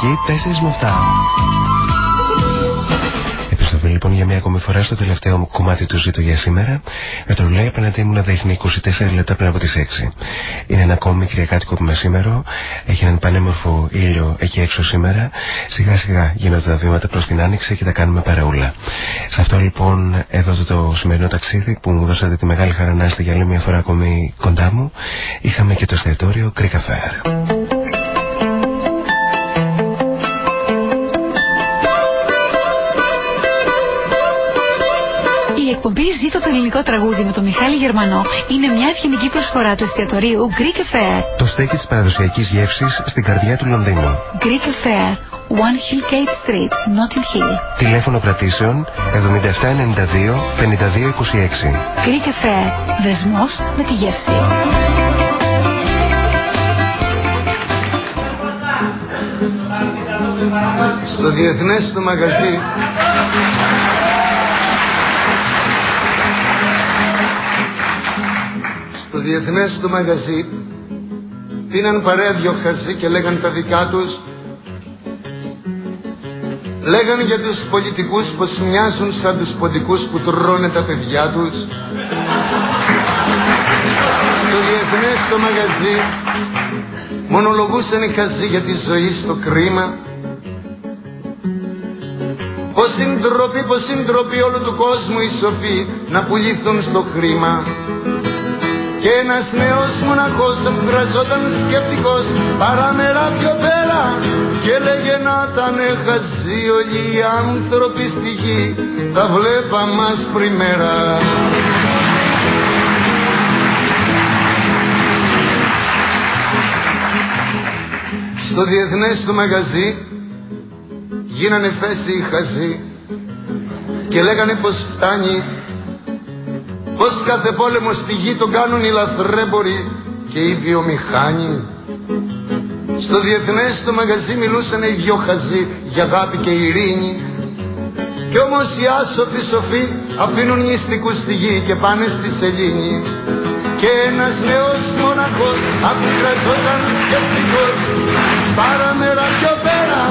Κυριακή 4 με 7. Επιστροφή λοιπόν για μια ακόμη φορά στο τελευταίο μου κομμάτι του ζήτω για σήμερα. Με το ρουλέ απέναντί μου να δείχνει 24 λεπτά πριν από τις 6. Είναι ένα ακόμη κυριακάτικο μεσήμερο. Έχει έναν πανέμορφο ήλιο εκεί έξω σήμερα. Σιγά σιγά γίνονται τα βήματα προς την άνοιξη και τα κάνουμε παραούλα. Σε αυτό λοιπόν εδώ το, το σημερινό ταξίδι που μου δώσατε τη μεγάλη χαρά να είστε για άλλη μια φορά ακόμη κοντά μου, είχαμε και το εστιατόριο Greek Affair. εκπομπή Ζήτω το ελληνικό τραγούδι με τον Μιχάλη Γερμανό είναι μια ευγενική προσφορά του εστιατορίου Greek Affair. Το στέκι της παραδοσιακής γεύσης στην καρδιά του Λονδίνου. Greek Affair, One Hill Gate Street, Notting Hill. Τηλέφωνο κρατήσεων 7792 5226. Greek Affair, δεσμός με τη γεύση. Στο διεθνές το μαγαζί διεθνές του μαγαζί. Πίναν παρέα δυο χαζί και λέγαν τα δικά τους. Λέγαν για τους πολιτικούς πως μοιάζουν σαν τους ποντικούς που τρώνε τα παιδιά τους. Στο διεθνές το μαγαζί μονολογούσαν οι χαζοί για τη ζωή στο κρίμα. Πως είναι ντροπή, πως είναι ντροπή όλου του κόσμου οι σοφοί να πουληθούν στο χρήμα και ένας νέος μοναχός γραζόταν σκεπτικός παράμερα πιο πέρα και λέγε να ήταν χαζοί όλοι οι άνθρωποι στη γη τα βλέπα μας πριμέρα Στο διεθνές του μαγαζί γίνανε φέση οι χαζοί και λέγανε πως φτάνει πως κάθε πόλεμο στη γη τον κάνουν οι λαθρέμποροι και οι βιομηχάνοι. Στο διεθνές το μαγαζί μιλούσαν οι δυο χαζοί για αγάπη και ειρήνη. Κι όμως οι άσοφοι σοφοί αφήνουν νηστικούς στη γη και πάνε στη σελήνη. Και ένας νέος μοναχός αφικρατώταν σκεπτικός παραμέρα πιο πέρα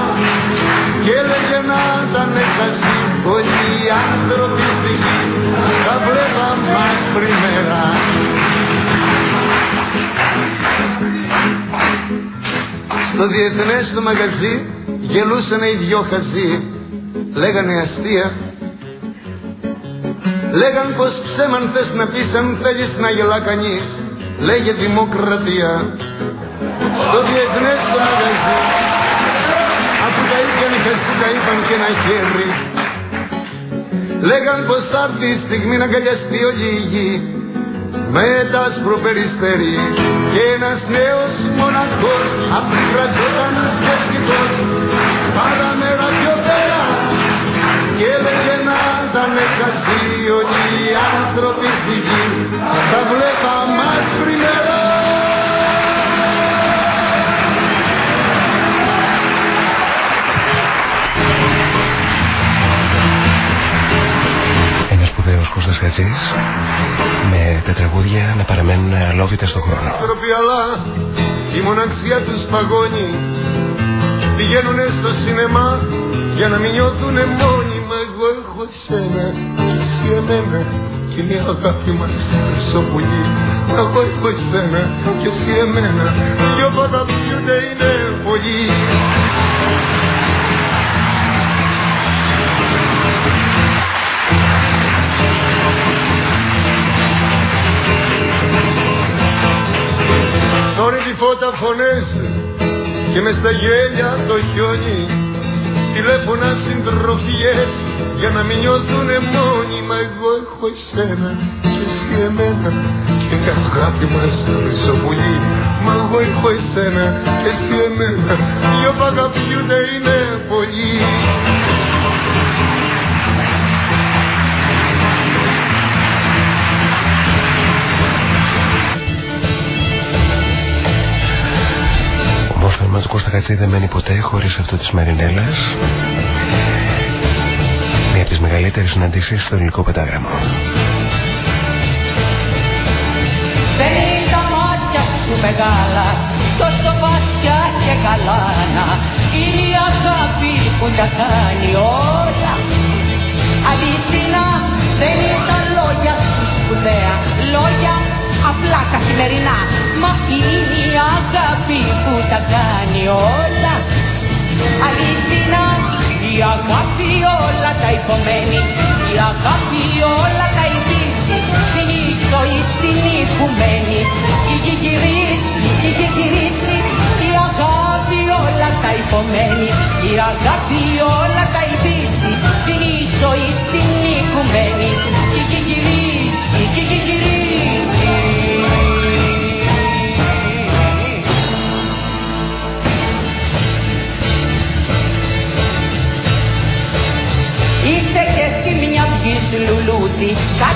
και έλεγε να ήταν χαζοί όλοι οι άνθρωποι στη γη τα βλέπα μας πριμέρα Στο διεθνές το μαγαζί γελούσαν οι δυο χαζοί. Λέγανε αστεία. Λέγαν πως ψέμαν θες να πεις αν θέλεις να γελά κανείς. Λέγε δημοκρατία. Στο διεθνές το μαγαζί Αφού τα ίδια χαζοί τα είπαν και ένα χέρι Λέγαν πως θα έρθει η στιγμή να αγκαλιαστεί όλη η γη με τα άσπρο περιστέρι και ένας νέος μοναχός απεικρατζόταν σκεπτικός. Παραμέρα πιο πέρα και έλεγε να ήταν χαζοί όλοι οι άνθρωποι στη γη. Τα βλέπα Κώστας Χατζής με τα τραγούδια να παραμένουν αλόβητα στον χρόνο. Άνθρωποι αλλά η μοναξιά τους παγώνει. Πηγαίνουνε στο σινεμά για να μην νιώθουνε μόνοι. Μα εγώ έχω εσένα και εσύ εμένα και μια αγάπη μας στο πουλί. Μα εγώ έχω εσένα και εσύ εμένα. Δυο που αγαπιούνται είναι πολύ φώτα φωνές και μες στα γέλια το χιόνι. Τηλέφωνα συντροφιές για να μην νιώθουν μόνοι. Μα εγώ έχω εσένα και εσύ εμένα και μια αγάπη μας ριζοπουλί μα εγώ έχω εσένα και εσύ εμένα. Δυο που αγαπιούνται είναι πολύ Κώστα Κατσί δεν μένει ποτέ χωρίς αυτό της Μαρινέλας. Μια από τις μεγαλύτερες συναντήσεις στο ελληνικό πεντάγραμμο. Αγάπη όλα τα υπομένει Η αγάπη όλα τα ειδήσει Την ίσο ή στην οικουμένη. Κι γυρίσει, κι γυρίσει Η αγάπη όλα τα υπομένει Η αγάπη όλα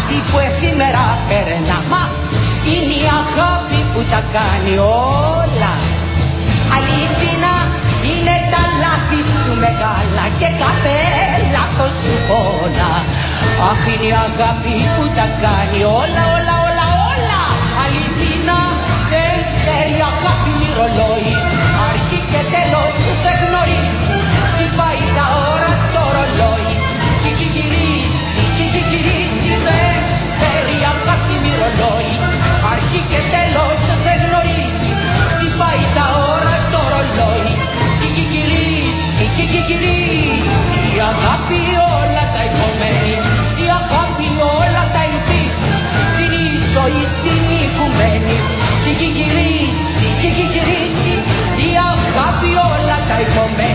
κάτι που εφήμερα περνά Μα. Είναι η αγάπη που τα κάνει όλα. Αλήθινα είναι τα λάθη σου μεγάλα και κάθε λάθος σου πόνα Αχ είναι η αγάπη που τα κάνει όλα όλα όλα όλα. Αλήθινα δεν ξέρει αγάπη ρολόι γυρίσει, κι έχει γυρίσει Η αγάπη όλα τα υπομένει Η αγάπη όλα τα ειδήσει Την ίσο ή στην οικουμένη Κι έχει γυρίσει, κι έχει γυρίσει Η αγάπη όλα τα υπομένει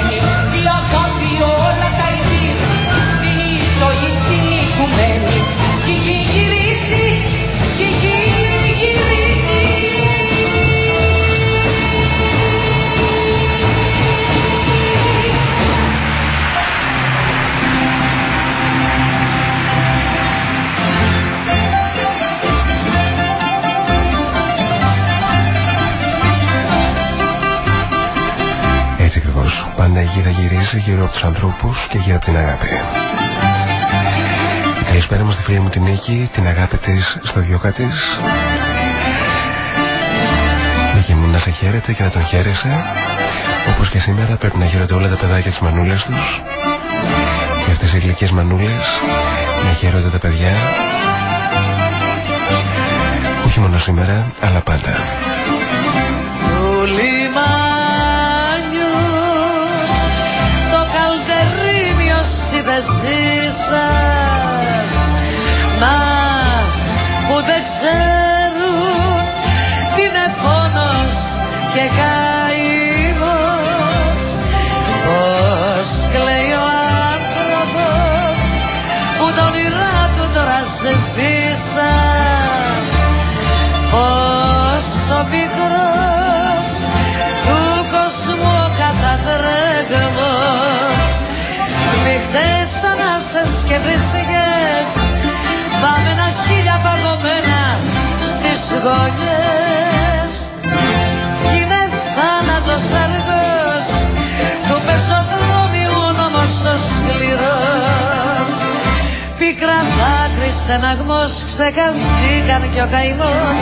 γύρα γυρίζει γύρω από τους ανθρώπους και γύρω από την αγάπη. Καλησπέρα μου στη φίλη μου την Νίκη, την αγάπη της στο γιόκα τη. Νίκη μου να σε χαίρεται και να τον χαίρεσαι. Όπως και σήμερα πρέπει να χαίρονται όλα τα παιδάκια της μανούλας τους. Και αυτές οι γλυκές μανούλες να χαίρονται τα παιδιά. Όχι μόνο σήμερα, αλλά πάντα. Όσοι δεν ζήσαν μα που δεν ξέρουν τι είναι πόνος και καημός και βρισιές βάμενα χίλια παγωμένα στις γωνιές. Κι είναι θάνατος αργός του πεζοδρόμιου ο νόμος ο σκληρός. Πικρά δάκρυ στεναγμός ξεχαστήκαν κι ο καημός.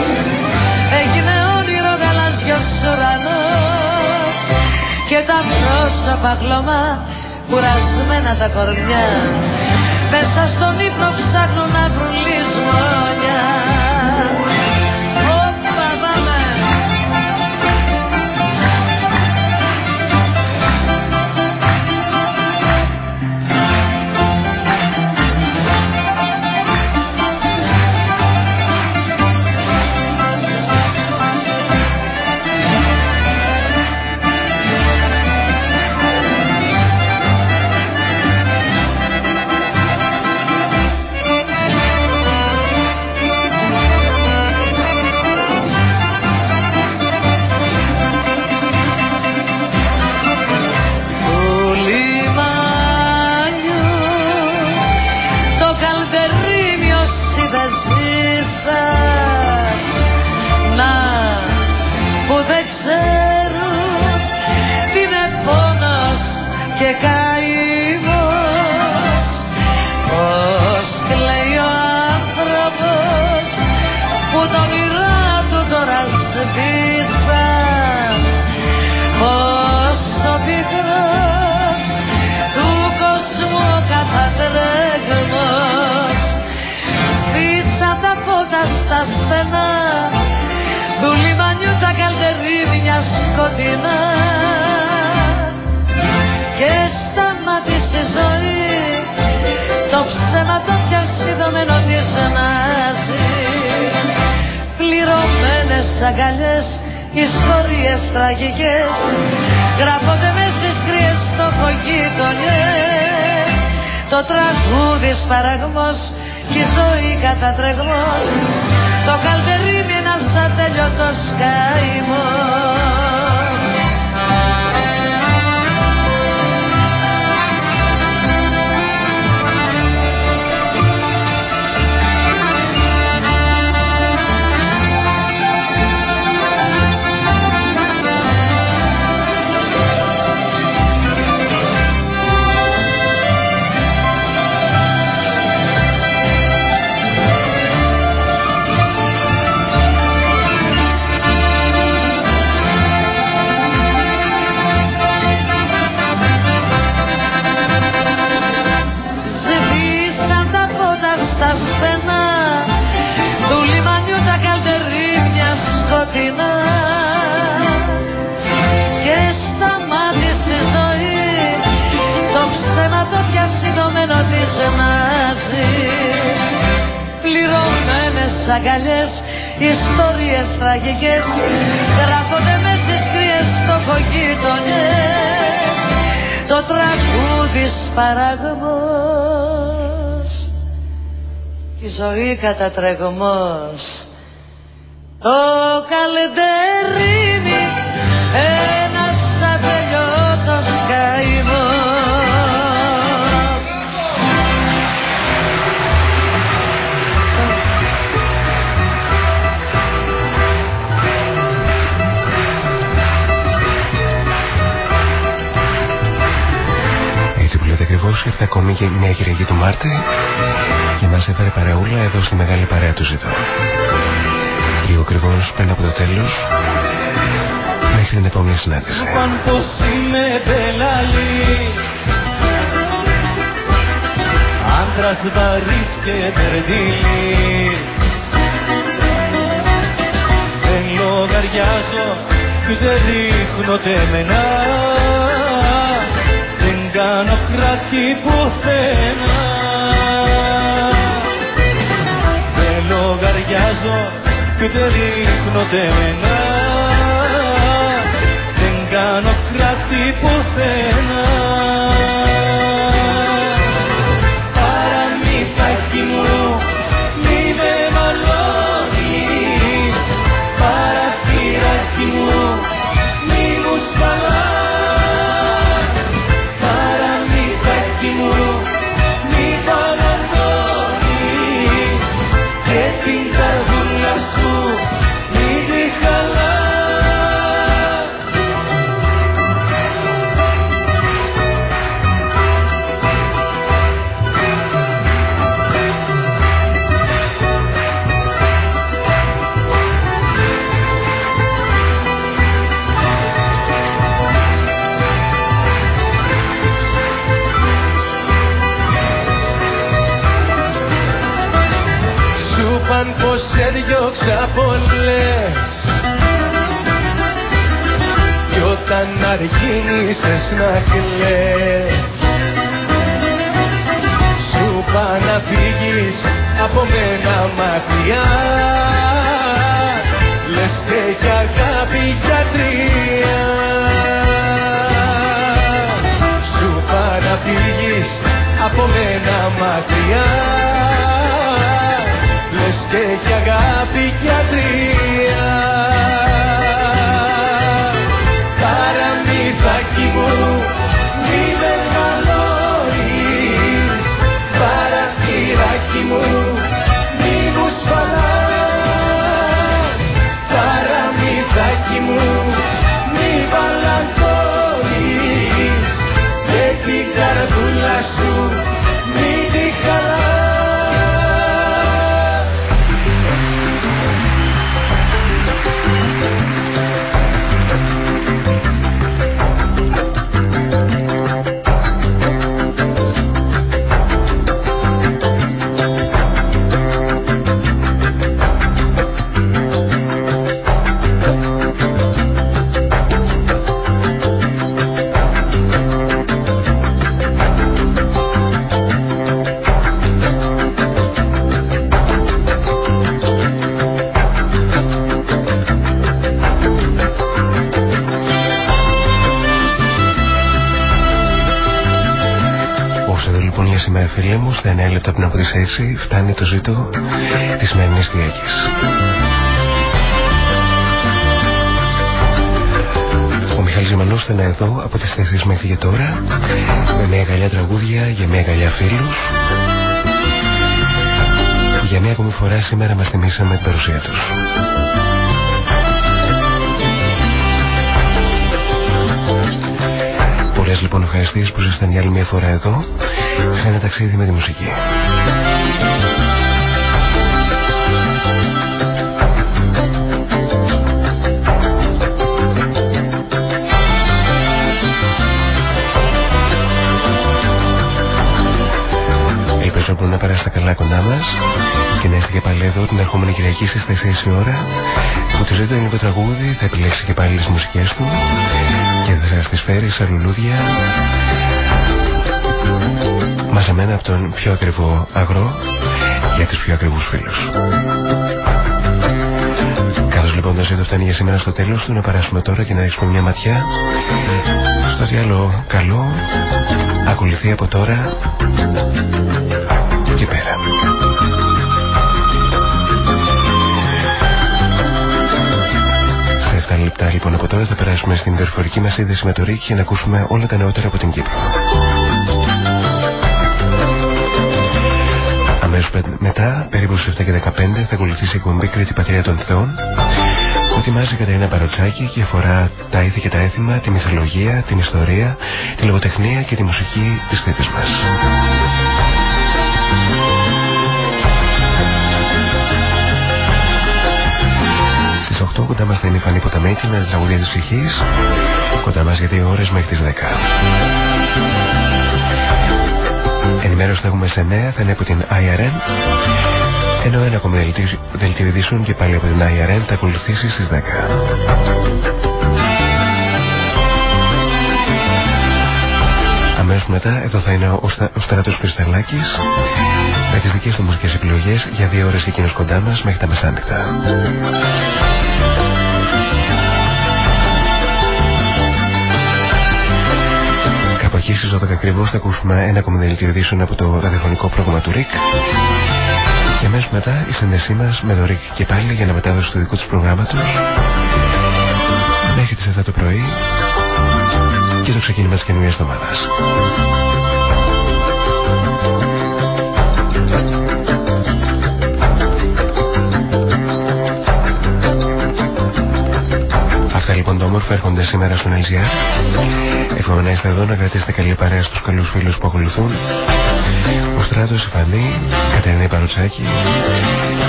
Έγινε όνειρο γαλάζιος ουρανός. Και τα πρόσωπα κλωμά κουρασμένα τα κορμιά μέσα στον ύπνο ψάχνουν να βρουν καημός ζωή κατατρεγμός. Το καλεντερίμι Ένας ατελειώτος καημός. Ακριβώς ήρθε ακόμη και μια Κυριακή του Μάρτη και μας έφερε παρεούλα εδώ στη μεγάλη παρέα του ζητώ. Λίγο ακριβώς πριν από το τέλος μέχρι την επόμενη συνάντηση. πως είμαι άντρας βαρύς και τερδίλης Δεν λογαριάζω και δεν ρίχνω τεμενά κάνω κράτη πουθενά λογαριάζω και δεν ρίχνω τεμενά Δεν κάνω κράτη πουθενά λεπτά πριν από τις 6 φτάνει το ζήτο της σημερινής Κυριακής. Ο Μιχάλης Ζημανός θα είναι εδώ από τις 4 μέχρι και τώρα με μια γαλιά τραγούδια για μια γαλιά φίλους για μια ακόμη φορά σήμερα μας θυμίσαμε την παρουσία τους. Πολλές λοιπόν ευχαριστίες που ήσασταν για άλλη μια φορά εδώ σε ένα ταξίδι με τη μουσική. Ελπίζω να περάσετε καλά κοντά μας. Και να είστε και πάλι εδώ την ερχόμενη Κυριακή στις 4 η ώρα. Που τη ζωή του ελληνικό τραγούδι θα επιλέξει και πάλι τις μουσικές του. Και θα σας τις φέρει σε λουλούδια μαζεμένα από τον πιο ακριβό αγρό για τους πιο ακριβούς φίλους. Καθώς λοιπόν το ζήτο φτάνει για σήμερα στο τέλος του να περάσουμε τώρα και να ρίξουμε μια ματιά στο διάλογο καλό ακολουθεί από τώρα και πέρα. Σε 7 λεπτά λοιπόν από τώρα θα περάσουμε στην δορυφορική μας σύνδεση με το ΡΙΚ για να ακούσουμε όλα τα νεότερα από την Κύπρο. Μετά, περίπου στις 7 και 15, θα ακολουθήσει η εκπομπή Κρήτη Πατρία των Θεών που ετοιμάζει η Κατερίνα Παροτσάκη και αφορά τα ήθη και τα έθιμα, τη μυθολογία, την ιστορία, τη λογοτεχνία και τη μουσική της Κρήτης μας. Στις 8 κοντά μας θα είναι η Φανή Ποταμέκη με τραγουδία της ψυχής κοντά μας για δύο ώρες μέχρι τις 10. Ενημέρωση θα έχουμε σε νέα, θα είναι από την IRN. Ενώ ένα ακόμα δελτίο ειδήσεων και πάλι από την IRN θα ακολουθήσει στις 10. Αμέσως μετά εδώ θα είναι ο, Στα, ο Στράτος Κρυσταλλάκης με τις δικές του μουσικές επιλογές για δύο ώρες και εκείνος κοντά μας μέχρι τα μεσάνυχτα. Εκεί στις 12 ακριβώς θα ακούσουμε ένα κομμωδελτίο ειδήσεων από το ραδιοφωνικό πρόγραμμα του ΡΙΚ και αμέσως μετά η σύνδεσή μας με το ΡΙΚ και πάλι για να μετάδοση του δικού τους προγράμματος μέχρι τις 7 το πρωί και το ξεκίνημα της καινούριας εβδομάδας. Αυτά λοιπόν το όμορφο έρχονται σήμερα στον LGR. Εύχομαι να είστε εδώ να κρατήσετε καλή παρέα στους καλούς φίλους που ακολουθούν. Ο Στράτος, η Φανή, Κατερινή Παρουτσάκη.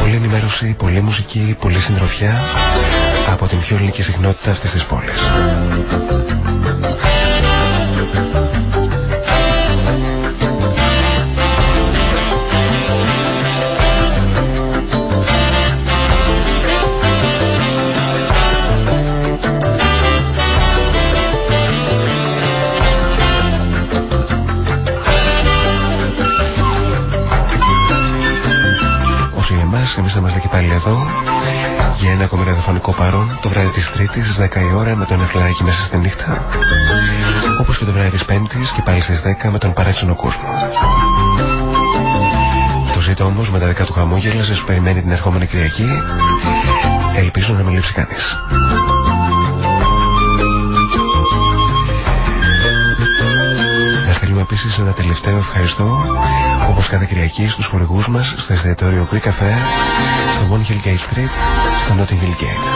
Πολλή ενημέρωση, πολλή μουσική, πολλή συντροφιά από την πιο ελληνική συχνότητα αυτής της πόλης. Πάλι εδώ για ένα ακόμη ραδιοφωνικό παρόν το βράδυ της Τρίτης στις 10 η ώρα με τον Εφλαράκι μέσα στη νύχτα όπως και το βράδυ της Πέμπτης και πάλι στις 10 με τον παράξενο κόσμο. Το ζήτο όμως με τα δικά του χαμόγελα σας περιμένει την ερχόμενη Κυριακή ελπίζω να μην λείψει κανείς. στείλουμε επίσης ένα τελευταίο ευχαριστώ όπως κάθε Κυριακή στους χορηγούς μας στο εστιατόριο Greek Cafe στο One Hill Gate Street στο Notting Hill Gate.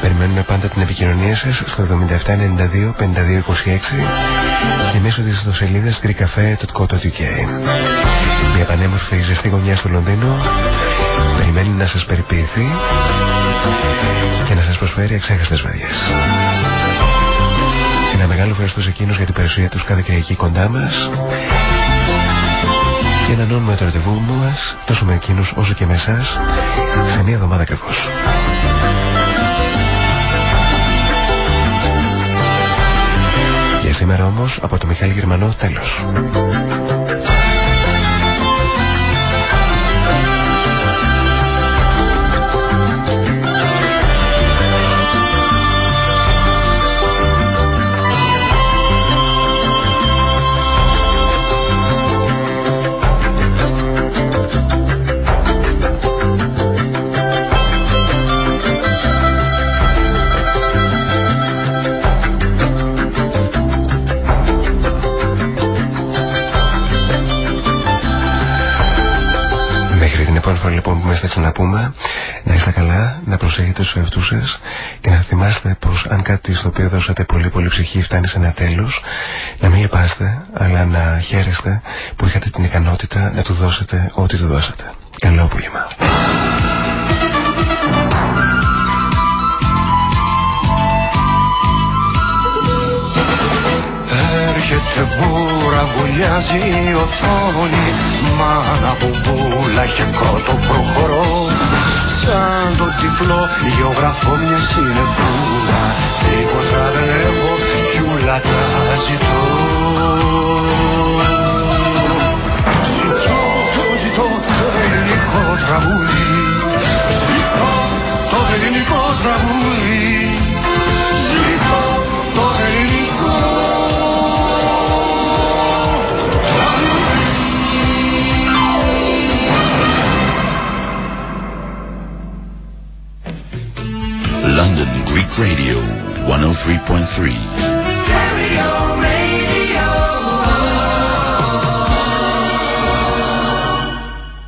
Περιμένουμε πάντα την επικοινωνία σας στο 7792-5226 και μέσω της ιστοσελίδας greekcafe.co.uk. Μια πανέμορφη ζεστή γωνιά στο Λονδίνο περιμένει να σας περιποιηθεί και να σας προσφέρει εξέχαστες βραδιές. Ένα μεγάλο ευχαριστώ σε εκείνους για την παρουσία τους κάθε Κυριακή κοντά μας και να ενώνουμε το ραντεβού μας τόσο με εκείνους όσο και με εσάς σε μία εβδομάδα ακριβώς. Για σήμερα όμως από το Μιχάλη Γερμανό τέλος. Μας τα ξαναπούμε. Να είστε καλά, να προσέχετε στους εαυτούς σας και να θυμάστε πως αν κάτι στο οποίο δώσατε πολύ πολύ ψυχή φτάνει σε ένα τέλος, να μην λυπάστε, αλλά να χαίρεστε που είχατε την ικανότητα να του δώσετε ό,τι του δώσατε. Καλό απόγευμα. Έρχεται μπούρα, βουλιάζει η οθόνη Μάνα που μπούλα και κότο προχωρώ. Σαν το τυφλό γεωγραφώ μια συνεπούλα Τίποτα δεν έχω κι ούλα τα ζητώ. Ζητώ, το ζητώ το ελληνικό τραγούδι. Ζητώ το ελληνικό τραγούδι Radio 103.3.